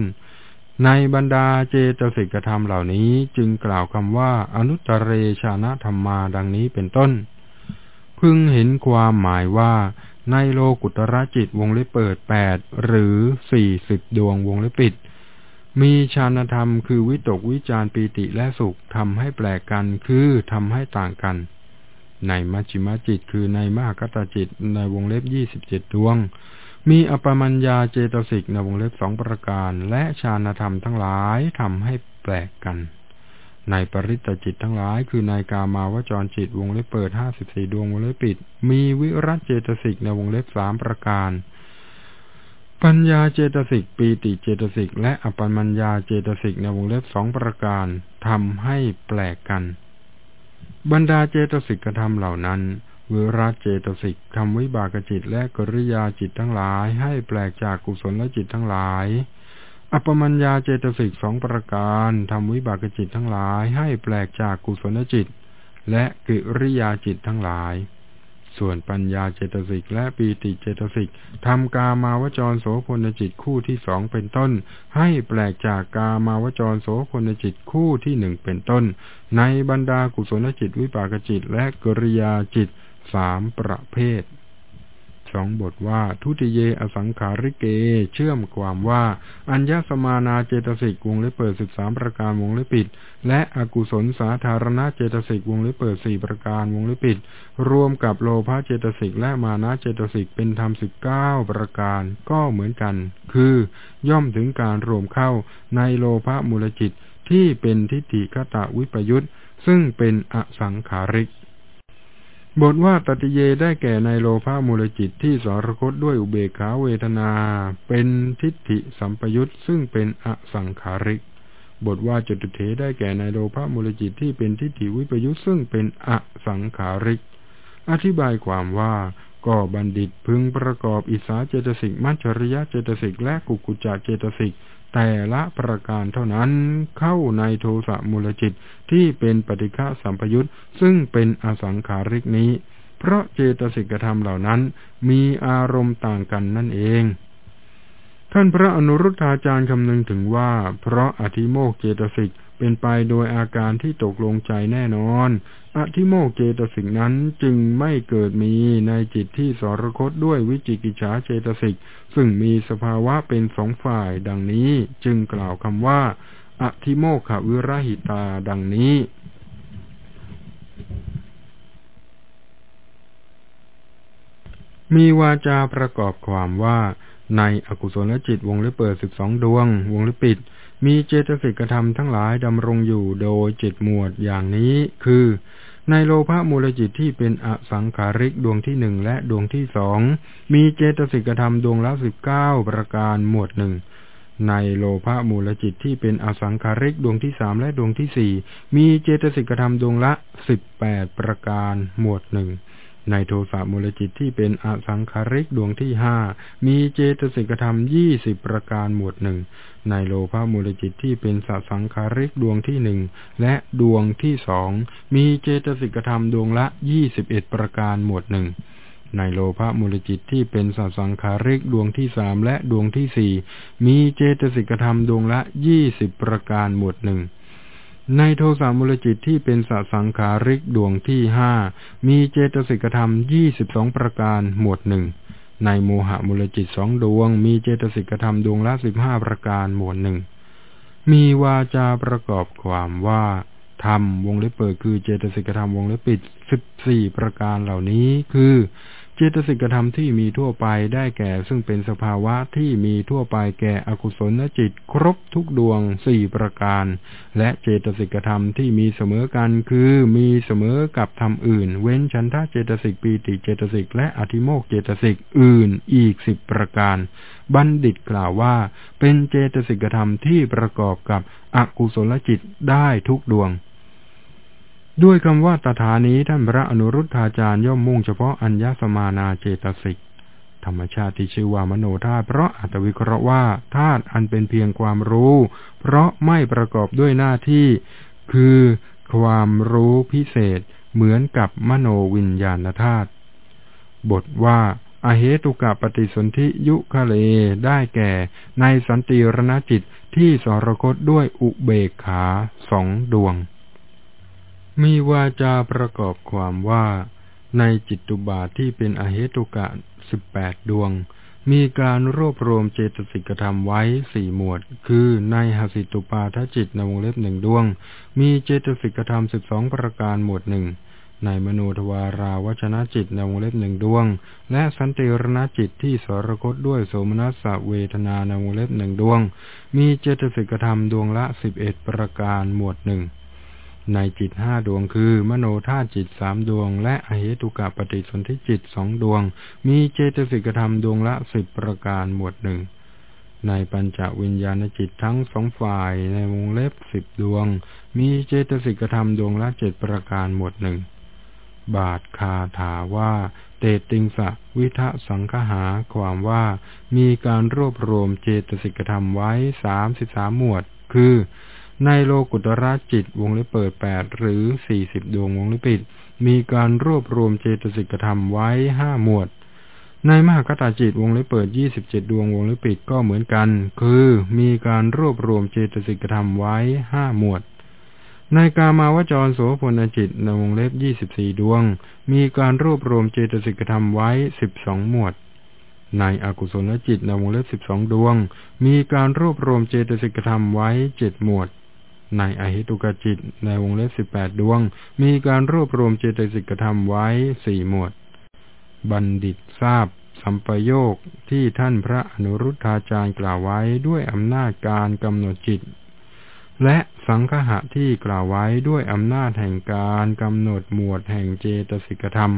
ในบรรดาเจตสิกธรรมเหล่านี้จึงกล่าวคำว่าอนุตรเรชานะธรรมาดังนี้เป็นต้น พึงเห็นความหมายว่าในโลกุตระจิตวงเล็บเปิดแปดหรือสี่สิบดวงวงเล็บปิด มีฌานธรรมคือวิตกวิจารปีติและสุขทำให้แปลกกันคือทำให้ต่างกัน ในมัชฌิมจิตคือในมหากตจิตในวงเล็บยี่สิบเจ็ดดวง มีอปมัญญาเจตสิกในวงเล็บสองประการ และฌานธรรมทั้งหลายทำให้แปลกกัน ในปริตจิตทั้งหลายคือในกามาวจรจิตวงเล็บเปิดห้าสิบสี่ดวงวงเล็บปิด มีวิรัตเจตสิกในวงเล็บสามประการ ปัญญาเจตสิกปีติเจตสิกและอปัญมัญญาเจตสิกในวงเล็บสองประการทำให้แปลกกัน บรรดาเจตสิกกระทำเหล่านั้นวิรัตเจตสิกทำวิบากจิตและกริยาจิตทั้งหลาย ให้แปลกจากกุศลและจิตทั้งหลายอัปมัญญาเจตสิกสองประการทำวิบากจิตทั้งหลาย ให้แปลกจากกุศลจิต และกิริยาจิตทั้งหลาย ส่วนปัญญาเจตสิกและปีติเจตสิกทำกามาวจรโสพลจิตคู่ที่สองเป็นต้น ให้แปลกจากกามาวจรโสพลจิตคู่ที่หนึ่งเป็นต้น ในบรรดากุศลจิตวิปากจิตและกริยาจิตสามประเภท สองบทว่า ทุติเยอสังขาริเก เชื่อมความว่า อัญญสมานาเจตสิกวงเล็บเปิดสิบสามประการวงเล็บปิด และอกุศลสาธารณเจตสิกวงเล็บเปิดสี่ประการวงเล็บปิด รวมกับโลภะเจตสิกและมานะเจตสิกเป็นธรรมสิบเก้าประการก็เหมือนกัน คือย่อมถึงการรวมเข้าในโลภะมูลจิตที่เป็นทิฏฐิคตะวิปยุตซึ่งเป็นอสังขาริก บทว่าตติเยได้แก่ในโลภามูลจิตที่สรคตด้วยอุเบกขาเวทนา เป็นทิฏฐิสัมปยุตซึ่งเป็นอสังขาริก บทว่าจตุเทได้แก่ในโลภามูลจิตที่เป็นทิฏฐิวิปยุตซึ่งเป็นอสังขาริก อธิบายความว่าก็บัณฑิตพึงประกอบอิสาเจตสิกมัจฉริยะเจตสิกและกุกุจจเจตสิก แต่ละประการเท่านั้นเข้าในโทสะมูลจิตที่เป็นปฏิฆะสัมปยุตซึ่งเป็นอสังขาริกนี้ เพราะเจตสิกธรรมเหล่านั้นมีอารมณ์ต่างกันนั่นเอง ท่านพระอนุรุทธาจารย์คำนึงถึงว่า เพราะอธิโมกเจตสิกเป็นไปโดยอาการที่ตกลงใจแน่นอน อธิโมกเจตสิกนั้นจึงไม่เกิดมีในจิตที่สรคตด้วยวิจิกิจฉาเจตสิก ซึ่งมีสภาวะเป็นสองฝ่ายดังนี้จึงกล่าวคำว่า อธิโมกขวิรหิตาดังนี้มีวาจาประกอบความว่าในอกุศลจิตวงเล็บเปิดสิบสองดวง วงเล็บปิด มีเจตสิกธรรมทั้งหลายดำรงอยู่โดยจิตหมวดอย่างนี้ คือ ในโลภะมูลจิตที่เป็นอสังขาริกดวงที่หนึ่งและดวงที่สองมีเจตสิกธรรมดวงละสิบเก้าประการหมวดหนึ่งในโลภะมูลจิตที่เป็นอสังขาริกดวงที่สามและดวงที่สี่มีเจตสิกธรรมดวงละสิบแปดประการหมวดหนึ่ง ในโทสะมูลจิตที่เป็นอสังคาริกดวงที่ห้ามีเจตสิกธรรมยี่สิบประการหมวดหนึ่งในโลภะมูลจิตที่เป็นสสังคาริกดวงที่หนึ่งและดวงที่สองมีเจตสิกธรรมดวงละยี่สิบเอ็ดประการหมวดหนึ่งในโลภะมูลจิตที่เป็นสัสังคาริกดวงที่สามและดวงที่สี่มีเจตสิกธรรมดวงละยี่สิบประการหมวดหนึ่ง ในโทสามูลจิตที่เป็นสสังขาริกดวงที่ห้ามีเจตสิกธรรมยี่สิบสองประการหมวดหนึ่งในโมหะมูลจิตสองดวง มีเจตสิกธรรมดวงละสิบห้าประการหมวดหนึ่งมีวาจาประกอบความว่าธรรมวงเล็บเปิดคือเจตสิกธรรมวงเล็บปิดสิบสี่ประการเหล่านี้คือ เจตสิกธรรมที่มีทั่วไปได้แก่ ซึ่งเป็นสภาวะที่มีทั่วไปแก่อกุศลจิตครบทุกดวงสี่ประการ และเจตสิกธรรมที่มีเสมอกันคือมีเสมอกับธรรมอื่น เว้นชันทะเจตสิกปีติเจตสิกและอธิโมกเจตสิกอื่นอีกสิบประการ บัณฑิตกล่าวว่า เป็นเจตสิกธรรมที่ประกอบกับอกุศลจิตได้ทุกดวง ด้วยคำว่าตถานี้ท่านพระอนุรุทธาจารย์ย่อมมุ่งเฉพาะอัญญสมานาเจตสิก ธรรมชาติที่ชื่อว่ามโนธาตุเพราะอัตวิเคราะห์ว่าธาตุอันเป็นเพียงความรู้ เพราะไม่ประกอบด้วยหน้าที่ คือความรู้พิเศษเหมือนกับมโนวิญญาณธาตุบทว่าอเหตุกะปฏิสนธิยุคะเลได้แก่ ในสันติรณจิตที่สรคตด้วยอุเบกขาสองดวง มีวาจาประกอบความว่า ในจิตตุบาทที่เป็นอเหตุกะสิบแปดดวง มีการรวบรวมเจตสิกธรรมไว้สี่หมวด คือในหสิตุปาทจิตในวงเล็บหนึ่งดวง มีเจตสิกธรรมสิบสองประการหมวดหนึ่งในมโนทวาราวชนะจิตในวงเล็บหนึ่งดวง และสันติรณจิตที่สรคตด้วยโสมนัสเวทนาในวงเล็บหนึ่งดวง มีเจตสิกธรรมดวงละสิบเอ็ดประการหมวดหนึ่ง ในจิตห้าดวงคือ มโนธาตุจิตสามดวง และอเหตุกะปฏิสนธิจิตสองดวง มีเจตสิกธรรมดวงละสิบประการหมวดหนึ่งในปัญจวิญญาณจิตทั้งสองฝ่ายในวงเล็บสิบดวง มีเจตสิกธรรมดวงละเจ็ดประการหมวดหนึ่งบาทคาถาว่า เตติงสะวิทะสังคหาความว่า มีการรวบรวมเจตสิกธรรมไว้สามสิบสามหมวด คือ ในโลกุตระจิตวงเล็บเปิดแปดหรือสี่สิบดวงวงเล็บปิด มีการรวบรวมเจตสิกธรรมไว้ห้าหมวด ในมหากตาจิตวงเล็บเปิดยี่สิบเจ็ดดวงวงเล็บปิดก็เหมือนกัน คือมีการรวบรวมเจตสิกธรรมไว้ห้าหมวด ในกามาวจรโสพลจิตในวงเล็บยี่สิบสี่ดวง มีการรวบรวมเจตสิกธรรมไว้สิบสองหมวดในอกุศลจิตในวงเล็บสิบสองดวง มีการรวบรวมเจตสิกธรรมไว้เจ็ดหมวด ในอหิตุกจิตในวงเล็บสิบแปดดวง มีการรวบรวมเจตสิกธรรมไว้สี่หมวด บัณฑิตทราบสัมปโยคที่ท่านพระอนุรุทธาจารย์กล่าวไว้ด้วยอำนาจการกำหนดจิต และสังคหะที่กล่าวไว้ด้วยอำนาจแห่งการกำหนดหมวดแห่งเจตสิกธรรม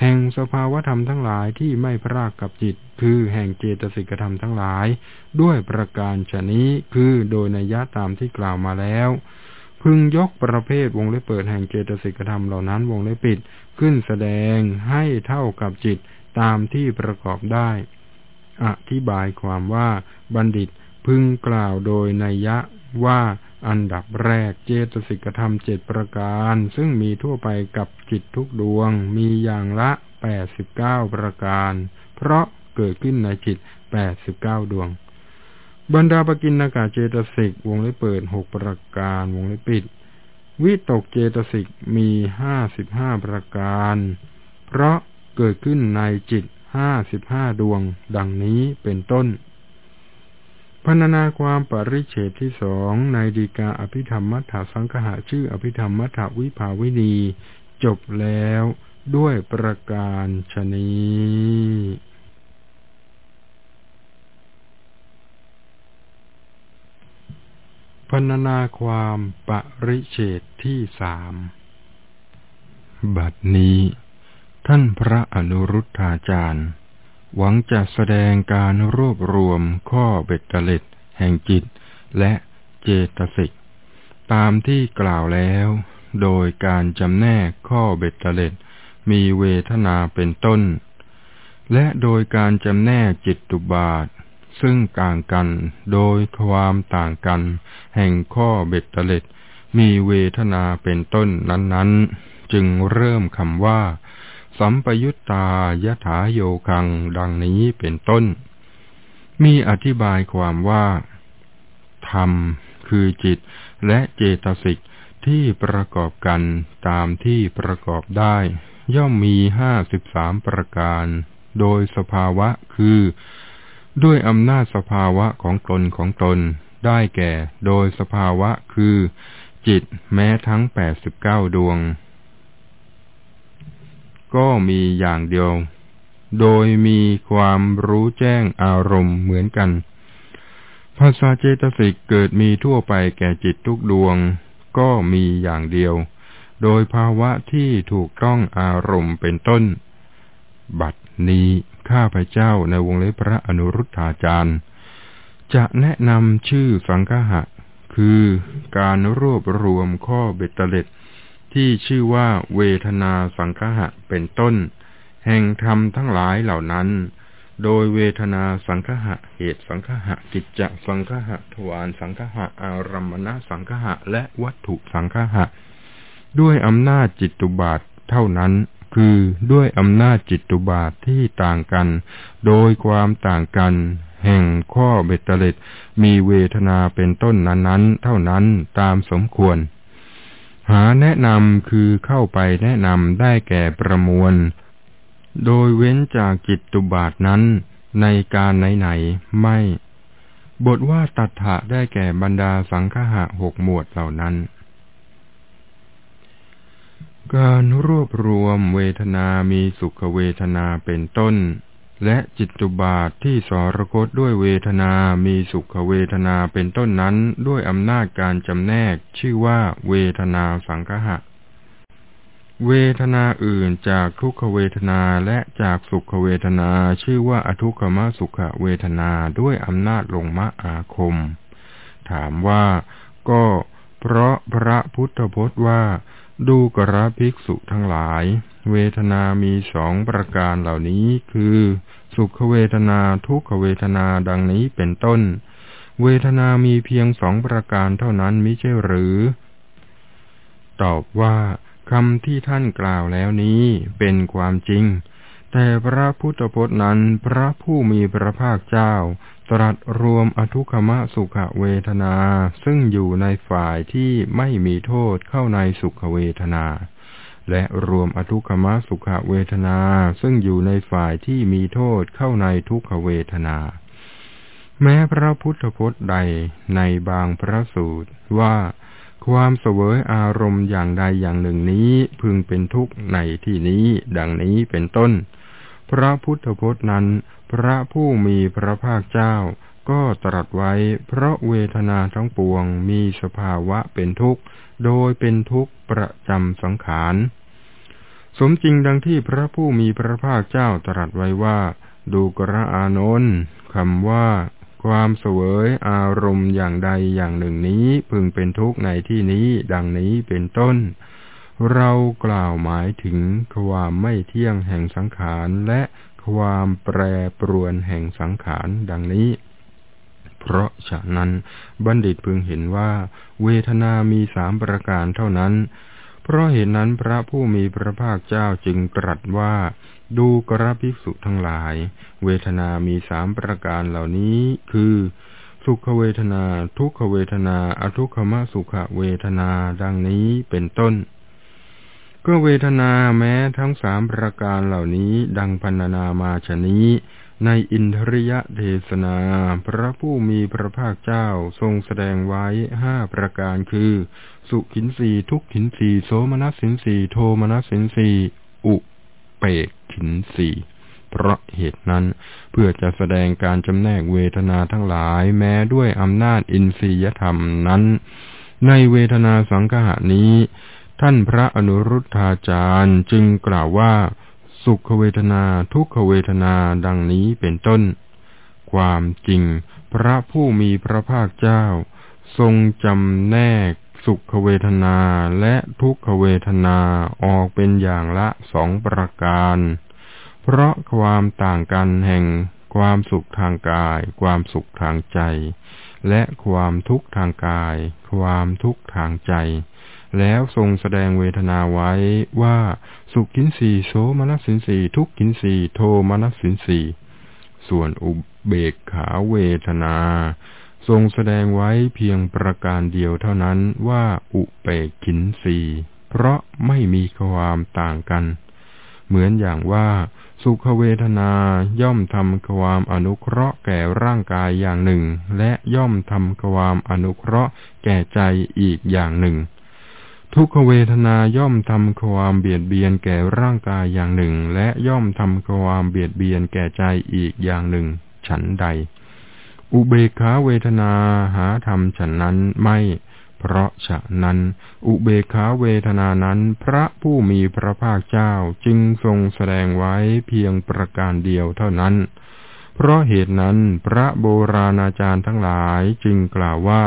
แห่งสภาวธรรมทั้งหลายที่ไม่พรากกับจิต คือแห่งเจตสิกธรรมทั้งหลาย ด้วยประการชนี้คือโดยนัยยะตามที่กล่าวมาแล้ว พึงยกประเภทวงเล็บเปิดแห่งเจตสิกธรรมเหล่านั้นวงเล็บปิดขึ้นแสดงให้เท่ากับจิตตามที่ประกอบได้ อธิบายความว่าบัณฑิตพึงกล่าวโดยนัยยะว่า อันดับแรกเจตสิกธรรมเจ็ดประการ ซึ่งมีทั่วไปกับจิตทุกดวง มีอย่างละแปดสิบเก้าประการ เพราะเกิดขึ้นในจิตแปดสิบเก้าดวง บรรดาปกินนากาเจตสิกวงเล็บเปิดหกประการวงเล็บปิด วิตกเจตสิกมีห้าสิบห้าประการ เพราะเกิดขึ้นในจิตห้าสิบห้าดวง ดังนี้เป็นต้น พันนาความปริเฉตที่สองในดีกาอภิธรรมมัทธสังคหะชื่ออภิธรรมมัทธวิภาวินีจบแล้วด้วยประการชนีพันนาความปริเฉตที่สามบัดนี้ ท่านพระอนุรุทธาจารย์ หวังจะแสดงการรวบรวมข้อเบ็ดเตล็ดแห่งจิตและเจตสิก ตามที่กล่าวแล้ว โดยการจำแนกข้อเบ็ดเตล็ดมีเวทนาเป็นต้น และโดยการจำแนกจิตตุบาท ซึ่งต่างกันโดยความต่างกัน แห่งข้อเบ็ดเตล็ดมีเวทนาเป็นต้นนั้น ๆ จึงเริ่มคำว่า สัมปยุตตายถาโยคังดังนี้เป็นต้น มีอธิบายความว่า ธรรมคือจิตและเจตสิกที่ประกอบกันตามที่ประกอบได้ ย่อมมีห้าสิบสามประการ โดยสภาวะคือ ด้วยอำนาจสภาวะของตนของตน ได้แก่ โดยสภาวะคือ จิตแม้ทั้งแปดสิบเก้าดวง ก็มีอย่างเดียว โดยมีความรู้แจ้งอารมณ์เหมือนกัน ภาษาเจตสิกเกิดมีทั่วไปแก่จิตทุกดวง ก็มีอย่างเดียว โดยภาวะที่ถูกต้องอารมณ์เป็นต้น บัดนี้ข้าพเจ้าในวงเล็บพระอนุรุทธาจารย์ จะแนะนำชื่อสังฆะคือการรวบรวมข้อเบตเตล็ด ที่ชื่อว่าเวทนาสังคหะเป็นต้น แห่งธรรมทั้งหลายเหล่านั้น โดยเวทนาสังคหะเหตุสังคหะกิจจสังคหะทวารสังคหะอารัมมณสังคหะและวัตถุสังคหะ ด้วยอำนาจจิตตุบาทเท่านั้นคือด้วยอำนาจจิตตุบาทที่ต่างกัน โดยความต่างกัน แห่งข้อเบตเตเลตมีเวทนาเป็นต้นนั้นๆ เท่านั้นตามสมควร หาแนะนำคือเข้าไปแนะนำได้แก่ประมวล โดยเว้นจากจิตตุบาทนั้นในการไหนๆไม่ บทว่าตัถะได้แก่บรรดาสังฆะหกหมวดเหล่านั้น การรวบรวมเวทนามีสุขเวทนาเป็นต้น และจิตตุบาทที่สรคตด้วยเวทนา มีสุขเวทนาเป็นต้นนั้นด้วยอำนาจการจำแนกชื่อว่าเวทนาสังหะ เวทนาอื่นจากทุกขเวทนาและจากสุขเวทนาชื่อว่าอทุกขมสุขเวทนาด้วยอำนาจลงมะอาคม ถามว่าก็เพราะพระพุทธพจน์ว่า ดูกระภิกษุทั้งหลาย เวทนามีสองประการเหล่านี้คือ สุขเวทนาทุกขเวทนาดังนี้เป็นต้น เวทนามีเพียงสองประการเท่านั้นมิใช่หรือ ตอบว่าคำที่ท่านกล่าวแล้วนี้เป็นความจริง แต่พระพุทธพจน์นั้นพระผู้มีพระภาคเจ้า ตรัสรวมอทุกขมสุขเวทนาซึ่งอยู่ในฝ่ายที่ไม่มีโทษเข้าในสุขเวทนา และรวมอทุกขมสุขเวทนา ซึ่งอยู่ในฝ่ายที่มีโทษเข้าในทุกขเวทนา แม้พระพุทธพจน์ใดในบางพระสูตรว่าความเสวยอารมณ์อย่างใดอย่างหนึ่งนี้พึงเป็นทุกข์ในที่นี้ดังนี้เป็นต้น พระพุทธพจน์นั้น พระผู้มีพระภาคเจ้าก็ตรัสไว้เพราะเวทนาทั้งปวงมีสภาวะเป็นทุกข์ โดยเป็นทุกข์ประจำสังขาร สมจริงดังที่พระผู้มีพระภาคเจ้าตรัสไว้ว่า ดูกระอานนท์คำว่า ความเสวยอารมณ์อย่างใดอย่างหนึ่งนี้พึงเป็นทุกข์ในที่นี้ดังนี้เป็นต้น เรากล่าวหมายถึงความไม่เที่ยงแห่งสังขารและความแปรปรวนแห่งสังขารดังนี้ เพเพราะฉะนั้นบัณฑิตพึงเห็นว่า เวทนามีสามประการเท่านั้น เพราะเหตุนั้นพระผู้มีพระภาคเจ้าจึงตรัสว่า ดูกระภิกษุทั้งหลาย เวทนามีสามประการเหล่านี้ คือ สุขเวทนา ทุกขเวทนา อทุกขมสุขเวทนาดังนี้เป็นต้น ก็เวทนาแม้ทั้งสามประการเหล่านี้ดังพันนามาชนี้ในอินทริยเทศนา พระผู้มีพระภาคเจ้าทรงแสดงไว้ห้าประการคือ สุขินสีทุกขินสีโสมนัสสินสีโทมนัสสินสีอุเปกขินสีเพราะเหตุนั้น เพื่อจะแสดงการจำแนกเวทนาทั้งหลาย แม้ด้วยอำนาจอินทรียธรรมนั้น ในเวทนาสังหานี้ ท่านพระอนุรุทธาจารย์จึงกล่าวว่า สุขเวทนาทุกขเวทนาดังนี้เป็นต้น ความจริง พระผู้มีพระภาคเจ้า ทรงจำแนก สุขเวทนาและทุกขเวทนาออกเป็นอย่างละสองประการ เพราะความต่างกันแห่งความสุขทางกาย ความสุขทางใจ และความทุกข์ทางกาย ความทุกข์ทางใจ แล้วทรงแสดงเวทนาไว้ว่าสุขินสีโสมนัสสินสีทุกขินสีโทมนัสสินสีส่วนอุเบกขาเวทนา ทรงแสดงไว้เพียงประการเดียวเท่านั้นว่าอุเบกขินสีเพราะไม่มีความต่างกัน เหมือนอย่างว่าสุขเวทนาย่อมทำความอนุเคราะห์แก่ร่างกายอย่างหนึ่ง และย่อมทำความอนุเคราะห์แก่ใจอีกอย่างหนึ่ง ทุกขเวทนาย่อมทำความเบียดเบียนแก่ร่างกายอย่างหนึ่ง และย่อมทำความเบียดเบียนแก่ใจอีกอย่างหนึ่ง ฉันใด อุเบกขาเวทนาหาธรรมฉันนั้นไม่ เพราะฉะนั้น อุเบกขาเวทนานั้น พระผู้มีพระภาคเจ้าจึงทรงแสดงไว้เพียงประการเดียวเท่านั้น เพราะเหตุนั้นพระโบราณอาจารย์ทั้งหลายจึงกล่าวว่า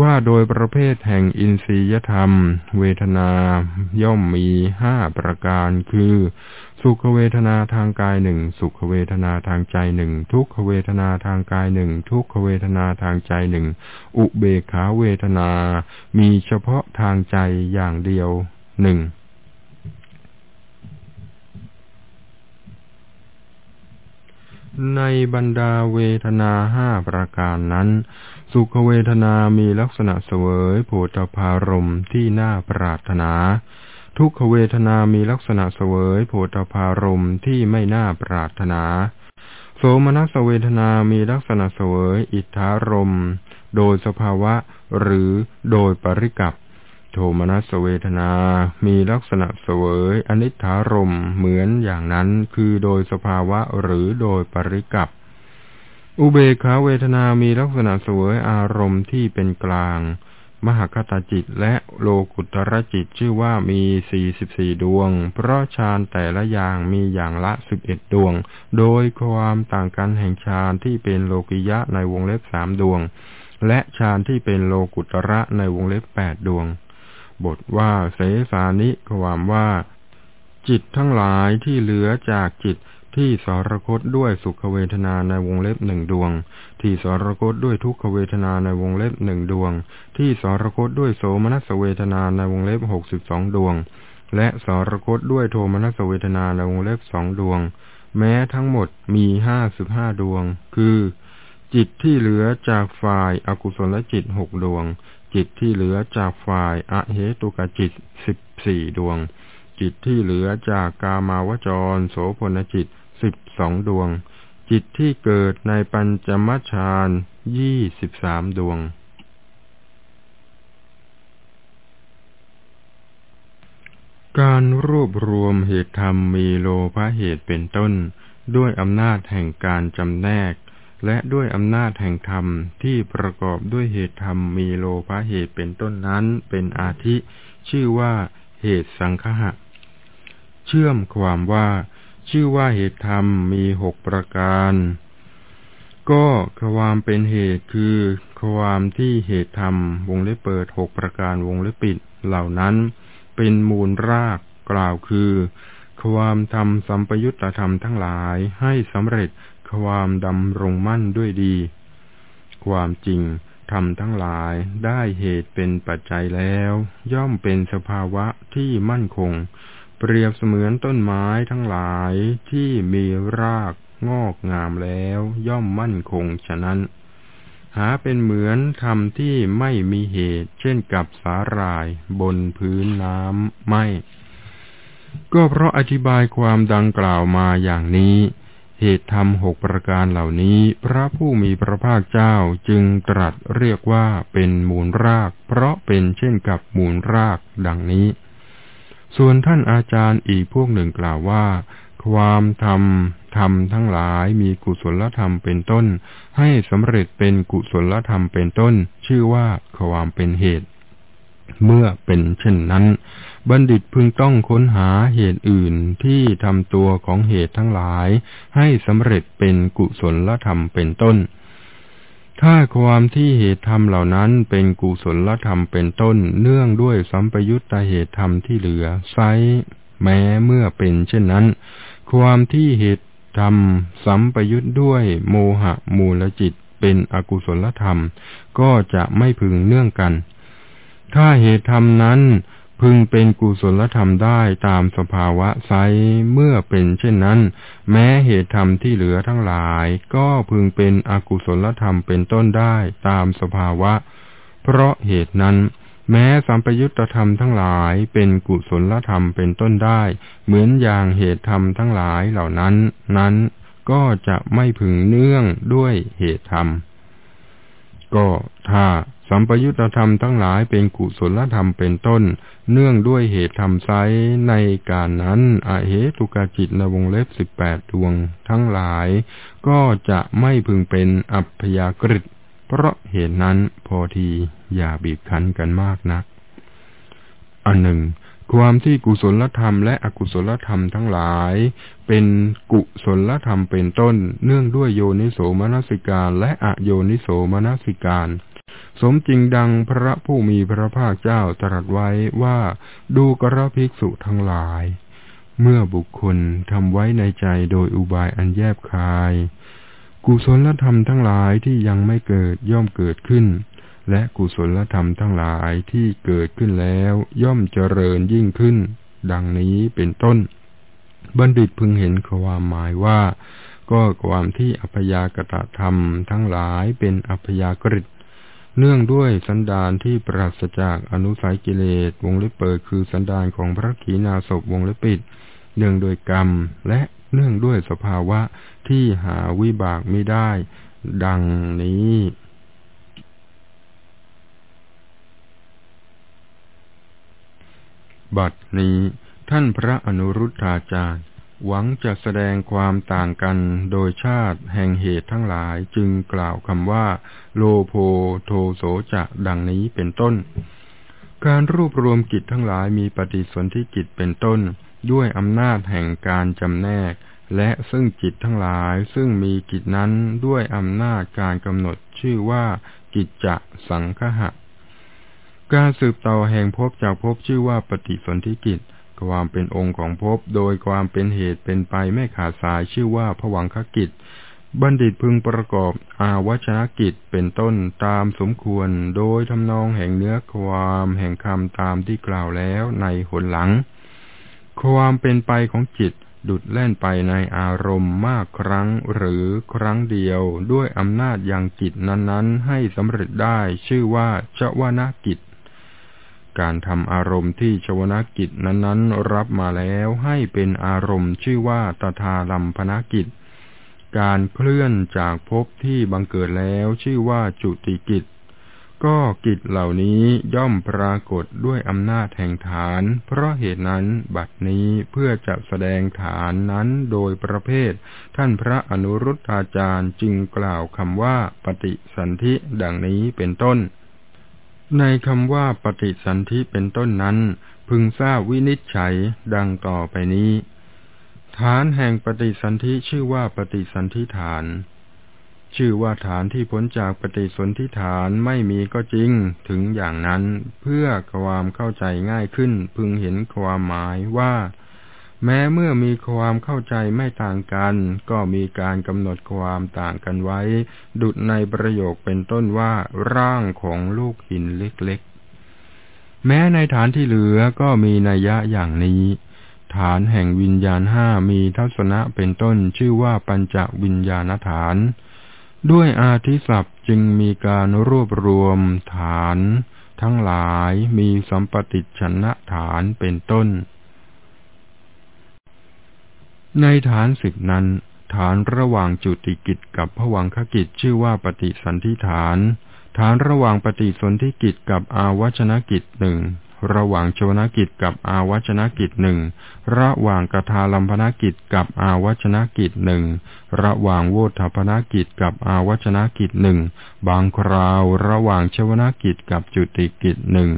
ว่าโดยประเภทแห่งอินทรียธรรม เวทนาย่อมมีห้าประการคือ สุขเวทนาทางกายหนึ่งสุขเวทนาทางใจหนึ่งทุกขเวทนาทางกายหนึ่งทุกขเวทนาทางใจหนึ่งอุเบกขาเวทนา มีเฉพาะทางใจอย่างเดียวหนึ่งในบรรดาเวทนาห้าประการนั้น สุขเวทนามีลักษณะเสวยโผฏพารมที่น่าปรารถนา ทุกขเวทนามีลักษณะเสวยโผฏพารมที่ไม่น่าปรารถนา โสมนัสเวทนามีลักษณะเสวยอิทธารม โดยสภาวะหรือโดยปริกับโทมนัสเวทนา มีลักษณะเสวยอนิถารมเหมือนอย่างนั้นคือโดยสภาวะหรือโดยปริกับอุเบกขาเวทนามีลักษณะเสวยอารมณ์ที่เป็นกลาง มหคตาจิตและโลกุตรจิตชื่อว่ามีสี่สิบสี่ดวง เพราะฌานแต่ละอย่างมีอย่างละสิบเอ็ดดวง โดยความต่างกันแห่งฌานที่เป็นโลกิยะในวงเล็บสามดวง และฌานที่เป็นโลกุตระในวงเล็บแปดดวง บทว่าเสสานิความว่า จิตทั้งหลายที่เหลือจากจิต ที่สรคตด้วยสุขเวทนาในวงเล็บหนึ่งดวง ที่สรคตด้วยทุกขเวทนาในวงเล็บหนึ่งดวง ที่สรคตด้วยโสมนัสเวทนาในวงเล็บหกสิบสองดวง และสรคตด้วยโทมนัสเวทนาในวงเล็บสองดวง แม้ทั้งหมดมีห้าสิบห้าดวง คือ จิตที่เหลือจากฝ่ายอากุศลจิตหกดวง จิตที่เหลือจากฝ่ายอเหตุกจิตสิบสี่ดวง จิตที่เหลือจากกามาวจร โสพลจิตสิบสองดวง จิตที่เกิดในปัญจมฌานยี่สิบสามดวง การรวบรวมเหตุธรรมมีโลภะเหตุเป็นต้น ด้วยอำนาจแห่งการจำแนก และด้วยอำนาจแห่งธรรมที่ประกอบด้วยเหตุธรรมมีโลภะเหตุเป็นต้นนั้นเป็นอาทิ ชื่อว่าเหตุสังคหะ เชื่อมความว่า ชื่อว่าเหตุธรรมมีหกประการ ก็ความเป็นเหตุคือ ความที่เหตุธรรมวงเล็บเปิดหกประการวงเล็บปิดเหล่านั้น เป็นมูลรากกล่าวคือ ความทำสัมปยุตตธรรมทั้งหลายให้สำเร็จความดำรงมั่นด้วยดี ความจริงทำทั้งหลายได้เหตุเป็นปัจจัยแล้ว ย่อมเป็นสภาวะที่มั่นคง เปรียบเสมือนต้นไม้ทั้งหลายที่มีรากงอกงามแล้วย่อมมั่นคงฉะนั้น หาเป็นเหมือนธรรมที่ไม่มีเหตุเช่นกับสาหร่ายบนพื้นน้ำไม่ ก็เพราะอธิบายความดังกล่าวมาอย่างนี้ เหตุธรรมหกประการเหล่านี้ พระผู้มีพระภาคเจ้าจึงตรัสเรียกว่าเป็นมูลราก เพราะเป็นเช่นกับมูลรากดังนี้ ส่วนท่านอาจารย์อีกพวกหนึ่งกล่าวว่า ความธรรมธรรมทั้งหลายมีกุศลธรรมเป็นต้น ให้สำเร็จเป็นกุศลธรรมเป็นต้น ชื่อว่าความเป็นเหตุ เมื่อเป็นเช่นนั้น บัณฑิตพึงต้องค้นหาเหตุอื่นที่ทำตัวของเหตุทั้งหลาย ให้สำเร็จเป็นกุศลธรรมเป็นต้น ถ้าความที่เหตุธรรมเหล่านั้นเป็นกุศลธรรมเป็นต้นเนื่องด้วยสัมปยุตตาเหตุธรรมที่เหลือไซแม้เมื่อเป็นเช่นนั้น ความที่เหตุธรรมสัมปยุตด้วยโมหะมูลจิตเป็นอกุศลธรรม ก็จะไม่พึงเนื่องกัน ถ้าเหตุธรรมนั้น พึงเป็นกุศลธรรมได้ตามสภาวะไซเมื่อเป็นเช่นนั้น แม้เหตุธรรมที่เหลือทั้งหลาย ก็พึงเป็นอกุศลธรรมเป็นต้นได้ตามสภาวะ เพราะเหตุนั้น แม้สัมปยุตธรรมทั้งหลายเป็นกุศลธรรมเป็นต้นได้ เหมือนอย่างเหตุธรรมทั้งหลายเหล่านั้น นั้นก็จะไม่พึงเนื่องด้วยเหตุธรรม ก็ถ้า สัมปยุตธรรมทั้งหลายเป็นกุศลธรรมเป็นต้น เนื่องด้วยเหตุธรรมไซในการนั้นอเหตุกาจิตในวงเล็บสิบแปดดวงทั้งหลาย ก็จะไม่พึงเป็นอัพยากฤิเพราะเหตุนั้นพอทีอย่าบีบคั้นกันมากนัก อันหนึ่ง ความที่กุศลธรรมและอกุศลธรรมทั้งหลาย เป็นกุศลธรรมเป็นต้น เนื่องด้วยโยนิโสมนสิการและอโยนิโสมนสิการ สมจริงดังพระผู้มีพระภาคเจ้าตรัสไว้ว่าดูกระภิกษุทั้งหลาย เมื่อบุคคลทำไว้ในใจโดยอุบายอันแยบคาย กุศลธรรมทั้งหลายที่ยังไม่เกิดย่อมเกิดขึ้น และกุศลธรรมทั้งหลายที่เกิดขึ้นแล้วย่อมเจริญยิ่งขึ้น ดังนี้เป็นต้น บัณฑิตพึงเห็นความหมายว่า ก็ความที่อัพยากตธรรมทั้งหลายเป็นอัพยากฤิ เนื่องด้วยสันดานที่ปราศจากอนุสัยกิเลสวงเล็บเปิดคือสันดานของพระขีณาสพวงเล็บปิด เนื่องโดยกรรม และเนื่องด้วยสภาวะที่หาวิบากไม่ได้ ดังนี้บัดนี้ท่านพระอนุรุทธาจารย์ หวังจะแสดงความต่างกันโดยชาติแห่งเหตุทั้งหลายจึงกล่าวคำว่า โลโพโทโสจะดังนี้เป็นต้น การรวบรวมกิจทั้งหลายมีปฏิสนธิกิจเป็นต้น ด้วยอำนาจแห่งการจำแนก และซึ่งจิตทั้งหลายซึ่งมีกิจนั้นด้วยอำนาจการกำหนดชื่อว่า กิจจะสังคหะ การสืบต่อแห่งภพจากภพชื่อว่าปฏิสนธิกิจ ความเป็นองค์ของภพโดยความเป็นเหตุเป็นไปไม่ขาดสายชื่อว่าผวังคกิจ บัณฑิตพึงประกอบอาวชนกิจเป็นต้นตามสมควร โดยทำนองแห่งเนื้อความแห่งคำตามที่กล่าวแล้วในหนหลัง ความเป็นไปของจิตดุดแล่นไปในอารมณ์มากครั้งหรือครั้งเดียวด้วยอำนาจยังจิตนั้นๆ ให้สำเร็จได้ชื่อว่าเจวนากิจ การทำอารมณ์ที่ชวนกิจนั้นๆ รับมาแล้วให้เป็นอารมณ์ชื่อว่าตถาลัมพนกิจ การเคลื่อนจากภพที่บังเกิดแล้วชื่อว่าจุติกิจ ก็กิจเหล่านี้ย่อมปรากฏด้วยอำนาจแห่งฐาน เพราะเหตุนั้นบัดนี้เพื่อจะแสดงฐานนั้นโดยประเภท ท่านพระอนุรุตอาจารย์จึงกล่าวคำว่าปฏิสันธิดังนี้เป็นต้น ในคำว่าปฏิสันธิเป็นต้นนั้น พึงทราบวินิจฉัยดังต่อไปนี้ ฐานแห่งปฏิสันธิชื่อว่าปฏิสันธิฐาน ชื่อว่าฐานที่พ้นจากปฏิสนธิฐานไม่มีก็จริงถึงอย่างนั้นเพื่อความเข้าใจง่ายขึ้นพึงเห็นความหมายว่า แม้เมื่อมีความเข้าใจไม่ต่างกัน ก็มีการกำหนดความต่างกันไว้ ดุดในประโยคเป็นต้นว่า ร่างของลูกหินเล็กๆ แม้ในฐานที่เหลือก็มีนัยยะอย่างนี้ ฐานแห่งวิญญาณห้ามีทัศนะเป็นต้นชื่อว่าปัญจวิญญาณฐาน ด้วยอาทิศัพท์จึงมีการรวบรวมฐาน ทั้งหลายมีสัมปติชนะฐานเป็นต้น ในฐานสิบนั้น ฐานระหว่างจุติกิจกับผวังคกิจชื่อว่าปฏิสันธิฐาน ฐานระหว่างปฏิสนธิกิจกับอาวัชนกิจหนึ่งระหว่างโชนกิจกับอาวัชนกิจหนึ่ง ระหว่างกทาลัมพนกิจกับอาวัชนกิจหนึ่ง ระหว่างโวธพนกิจกับอาวัชนกิจหนึ่ง บางคราวระหว่างชวนกิจกับจุติกิจหนึ่ง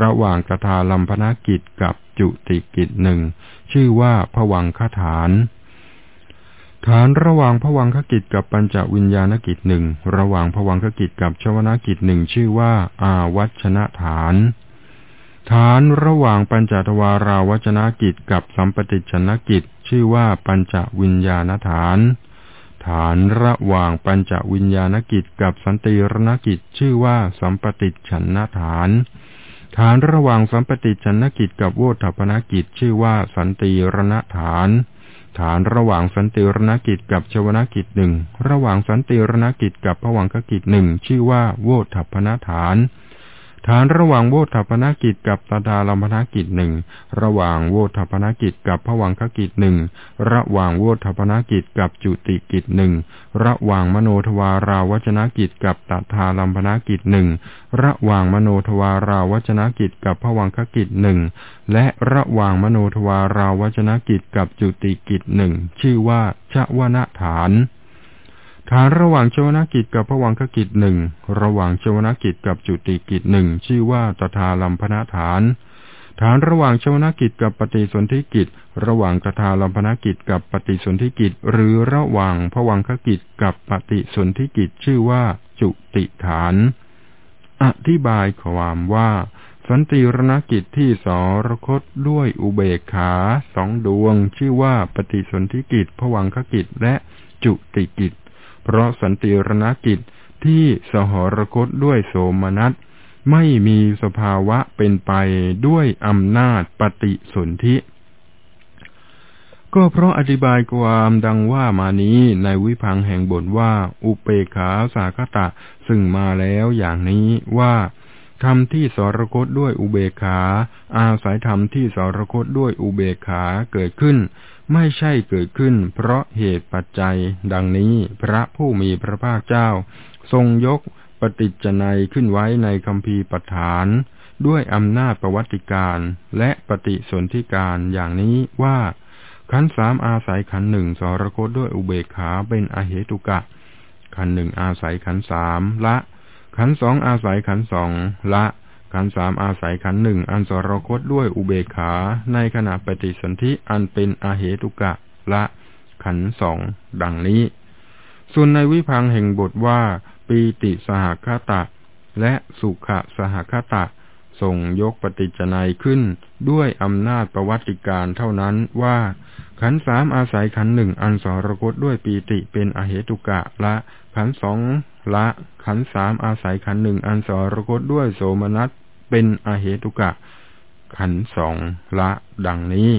ระหว่างกทาลัมพนกิจกับจุติกิจหนึ่ง ชื่อว่าผวังคฐาน ฐานระหว่างผวังคกิจกับปัญจวิญญาณกิจหนึ่งระหว่างผวังคกิจกับชวนากิจหนึ่งชื่อว่า อาวัชนะฐาน ฐานระหว่างปัญจทวาราวัชนะกิจกับสัมปติชนกิจ ชื่อว่าปัญจวิญญาณฐานฐานระหว่างปัญจวิญญาณกิจกับสันติรณกิจชื่อว่าสัมปติชนฐาน ฐานระหว่างสัมปติชนกิจกับโวทัพนกิจชื่อว่าสันติรณฐาน ฐานระหว่างสันติรณกิจกับชวนกิจหนึ่งระหว่างสันติรณกิจกับผวังคกิจหนึ่งชื่อว่าโวฏฐัพพนฐาน ฐานระหว่างโวฏฐัพพนกิจกับตทาลัมพนกิจหนึ่งระหว่างโวฏฐัพพนกิจกับภวังคกิจหนึ่งระหว่างโวฏฐัพพนกิจกับจุติกิจหนึ่งระหว่างมโนทวาราวัชชนกิจกับตทาลัมพนกิจหนึ่งระหว่างมโนทวาราวัชชนกิจกับภวังคกิจหนึ่งและระหว่างมโนทวาราวัชชนกิจกับจุติกิจหนึ่งชื่อว่าชวนฐาน ฐานระหว่างชวนากิจกับพวังคกิจหนึ่งระหว่างชวนากิจกับจุติกิจหนึ่งชื่อว่าตถาลัมพนาฐาน ฐานระหว่างชวนากิจกับปฏิสนธิกิจ ระหว่างตถาลัมพนากิจกับปฏิสนธิกิจ หรือระหว่างพวังคกิจกับปฏิสนธิกิจชื่อว่าจุติฐาน อธิบายความว่า สันติรณกิจที่สรคตด้วยอุเบกขาสองดวง ชื่อว่าปฏิสนธิกิจพวังคกิจและจุติกิจ เพราะสันติรณกิจที่สหรคตด้วยโสมนัสไม่มีสภาวะเป็นไปด้วยอำนาจปฏิสนธิ ก็เพราะอธิบายความดังว่ามานี้ในวิพังแห่งบทว่า อุเปขาสาคตะซึ่งมาแล้วอย่างนี้ว่าธรรมที่สรคตด้วยอุเบขา อาศัยธรรมที่สรคตด้วยอุเบขาเกิดขึ้น ไม่ใช่เกิดขึ้น เพราะเหตุปัจจัย ดังนี้พระผู้มีพระภาคเจ้า ทรงยกปฏิจนัยขึ้นไว้ในคำพีปฐาน ด้วยอำนาจประวัติการและปฏิสนธิการอย่างนี้ว่า ขันสามอาศัยขันหนึ่งสรคตด้วยอุเบกขาเป็นอเหตุกะ ขันหนึ่งอาศัยขันสามละ ขันสองอาศัยขันสองละ ขันสามอาศัยขันหนึ่งอันสรคตด้วยอุเบกขา ในขณะปฏิสนธิอันเป็นอาเหตุกะละขันสองดังนี้ ส่วนในวิพังแห่งบทว่า ปีติสหคตะ และสุขสหคตะส่งยกปฏิจนัยขึ้นด้วยอำนาจประวัติการเท่านั้นว่า ขันสามอาศัยขันหนึ่งอันสรคตด้วยปีติเป็นอเหตุกะละขันสอง ละขันสามอาศัยขันหนึ่งอันสรคตด้วยโสมนัสเป็นอเหตุกะ ขันสองละดังนี้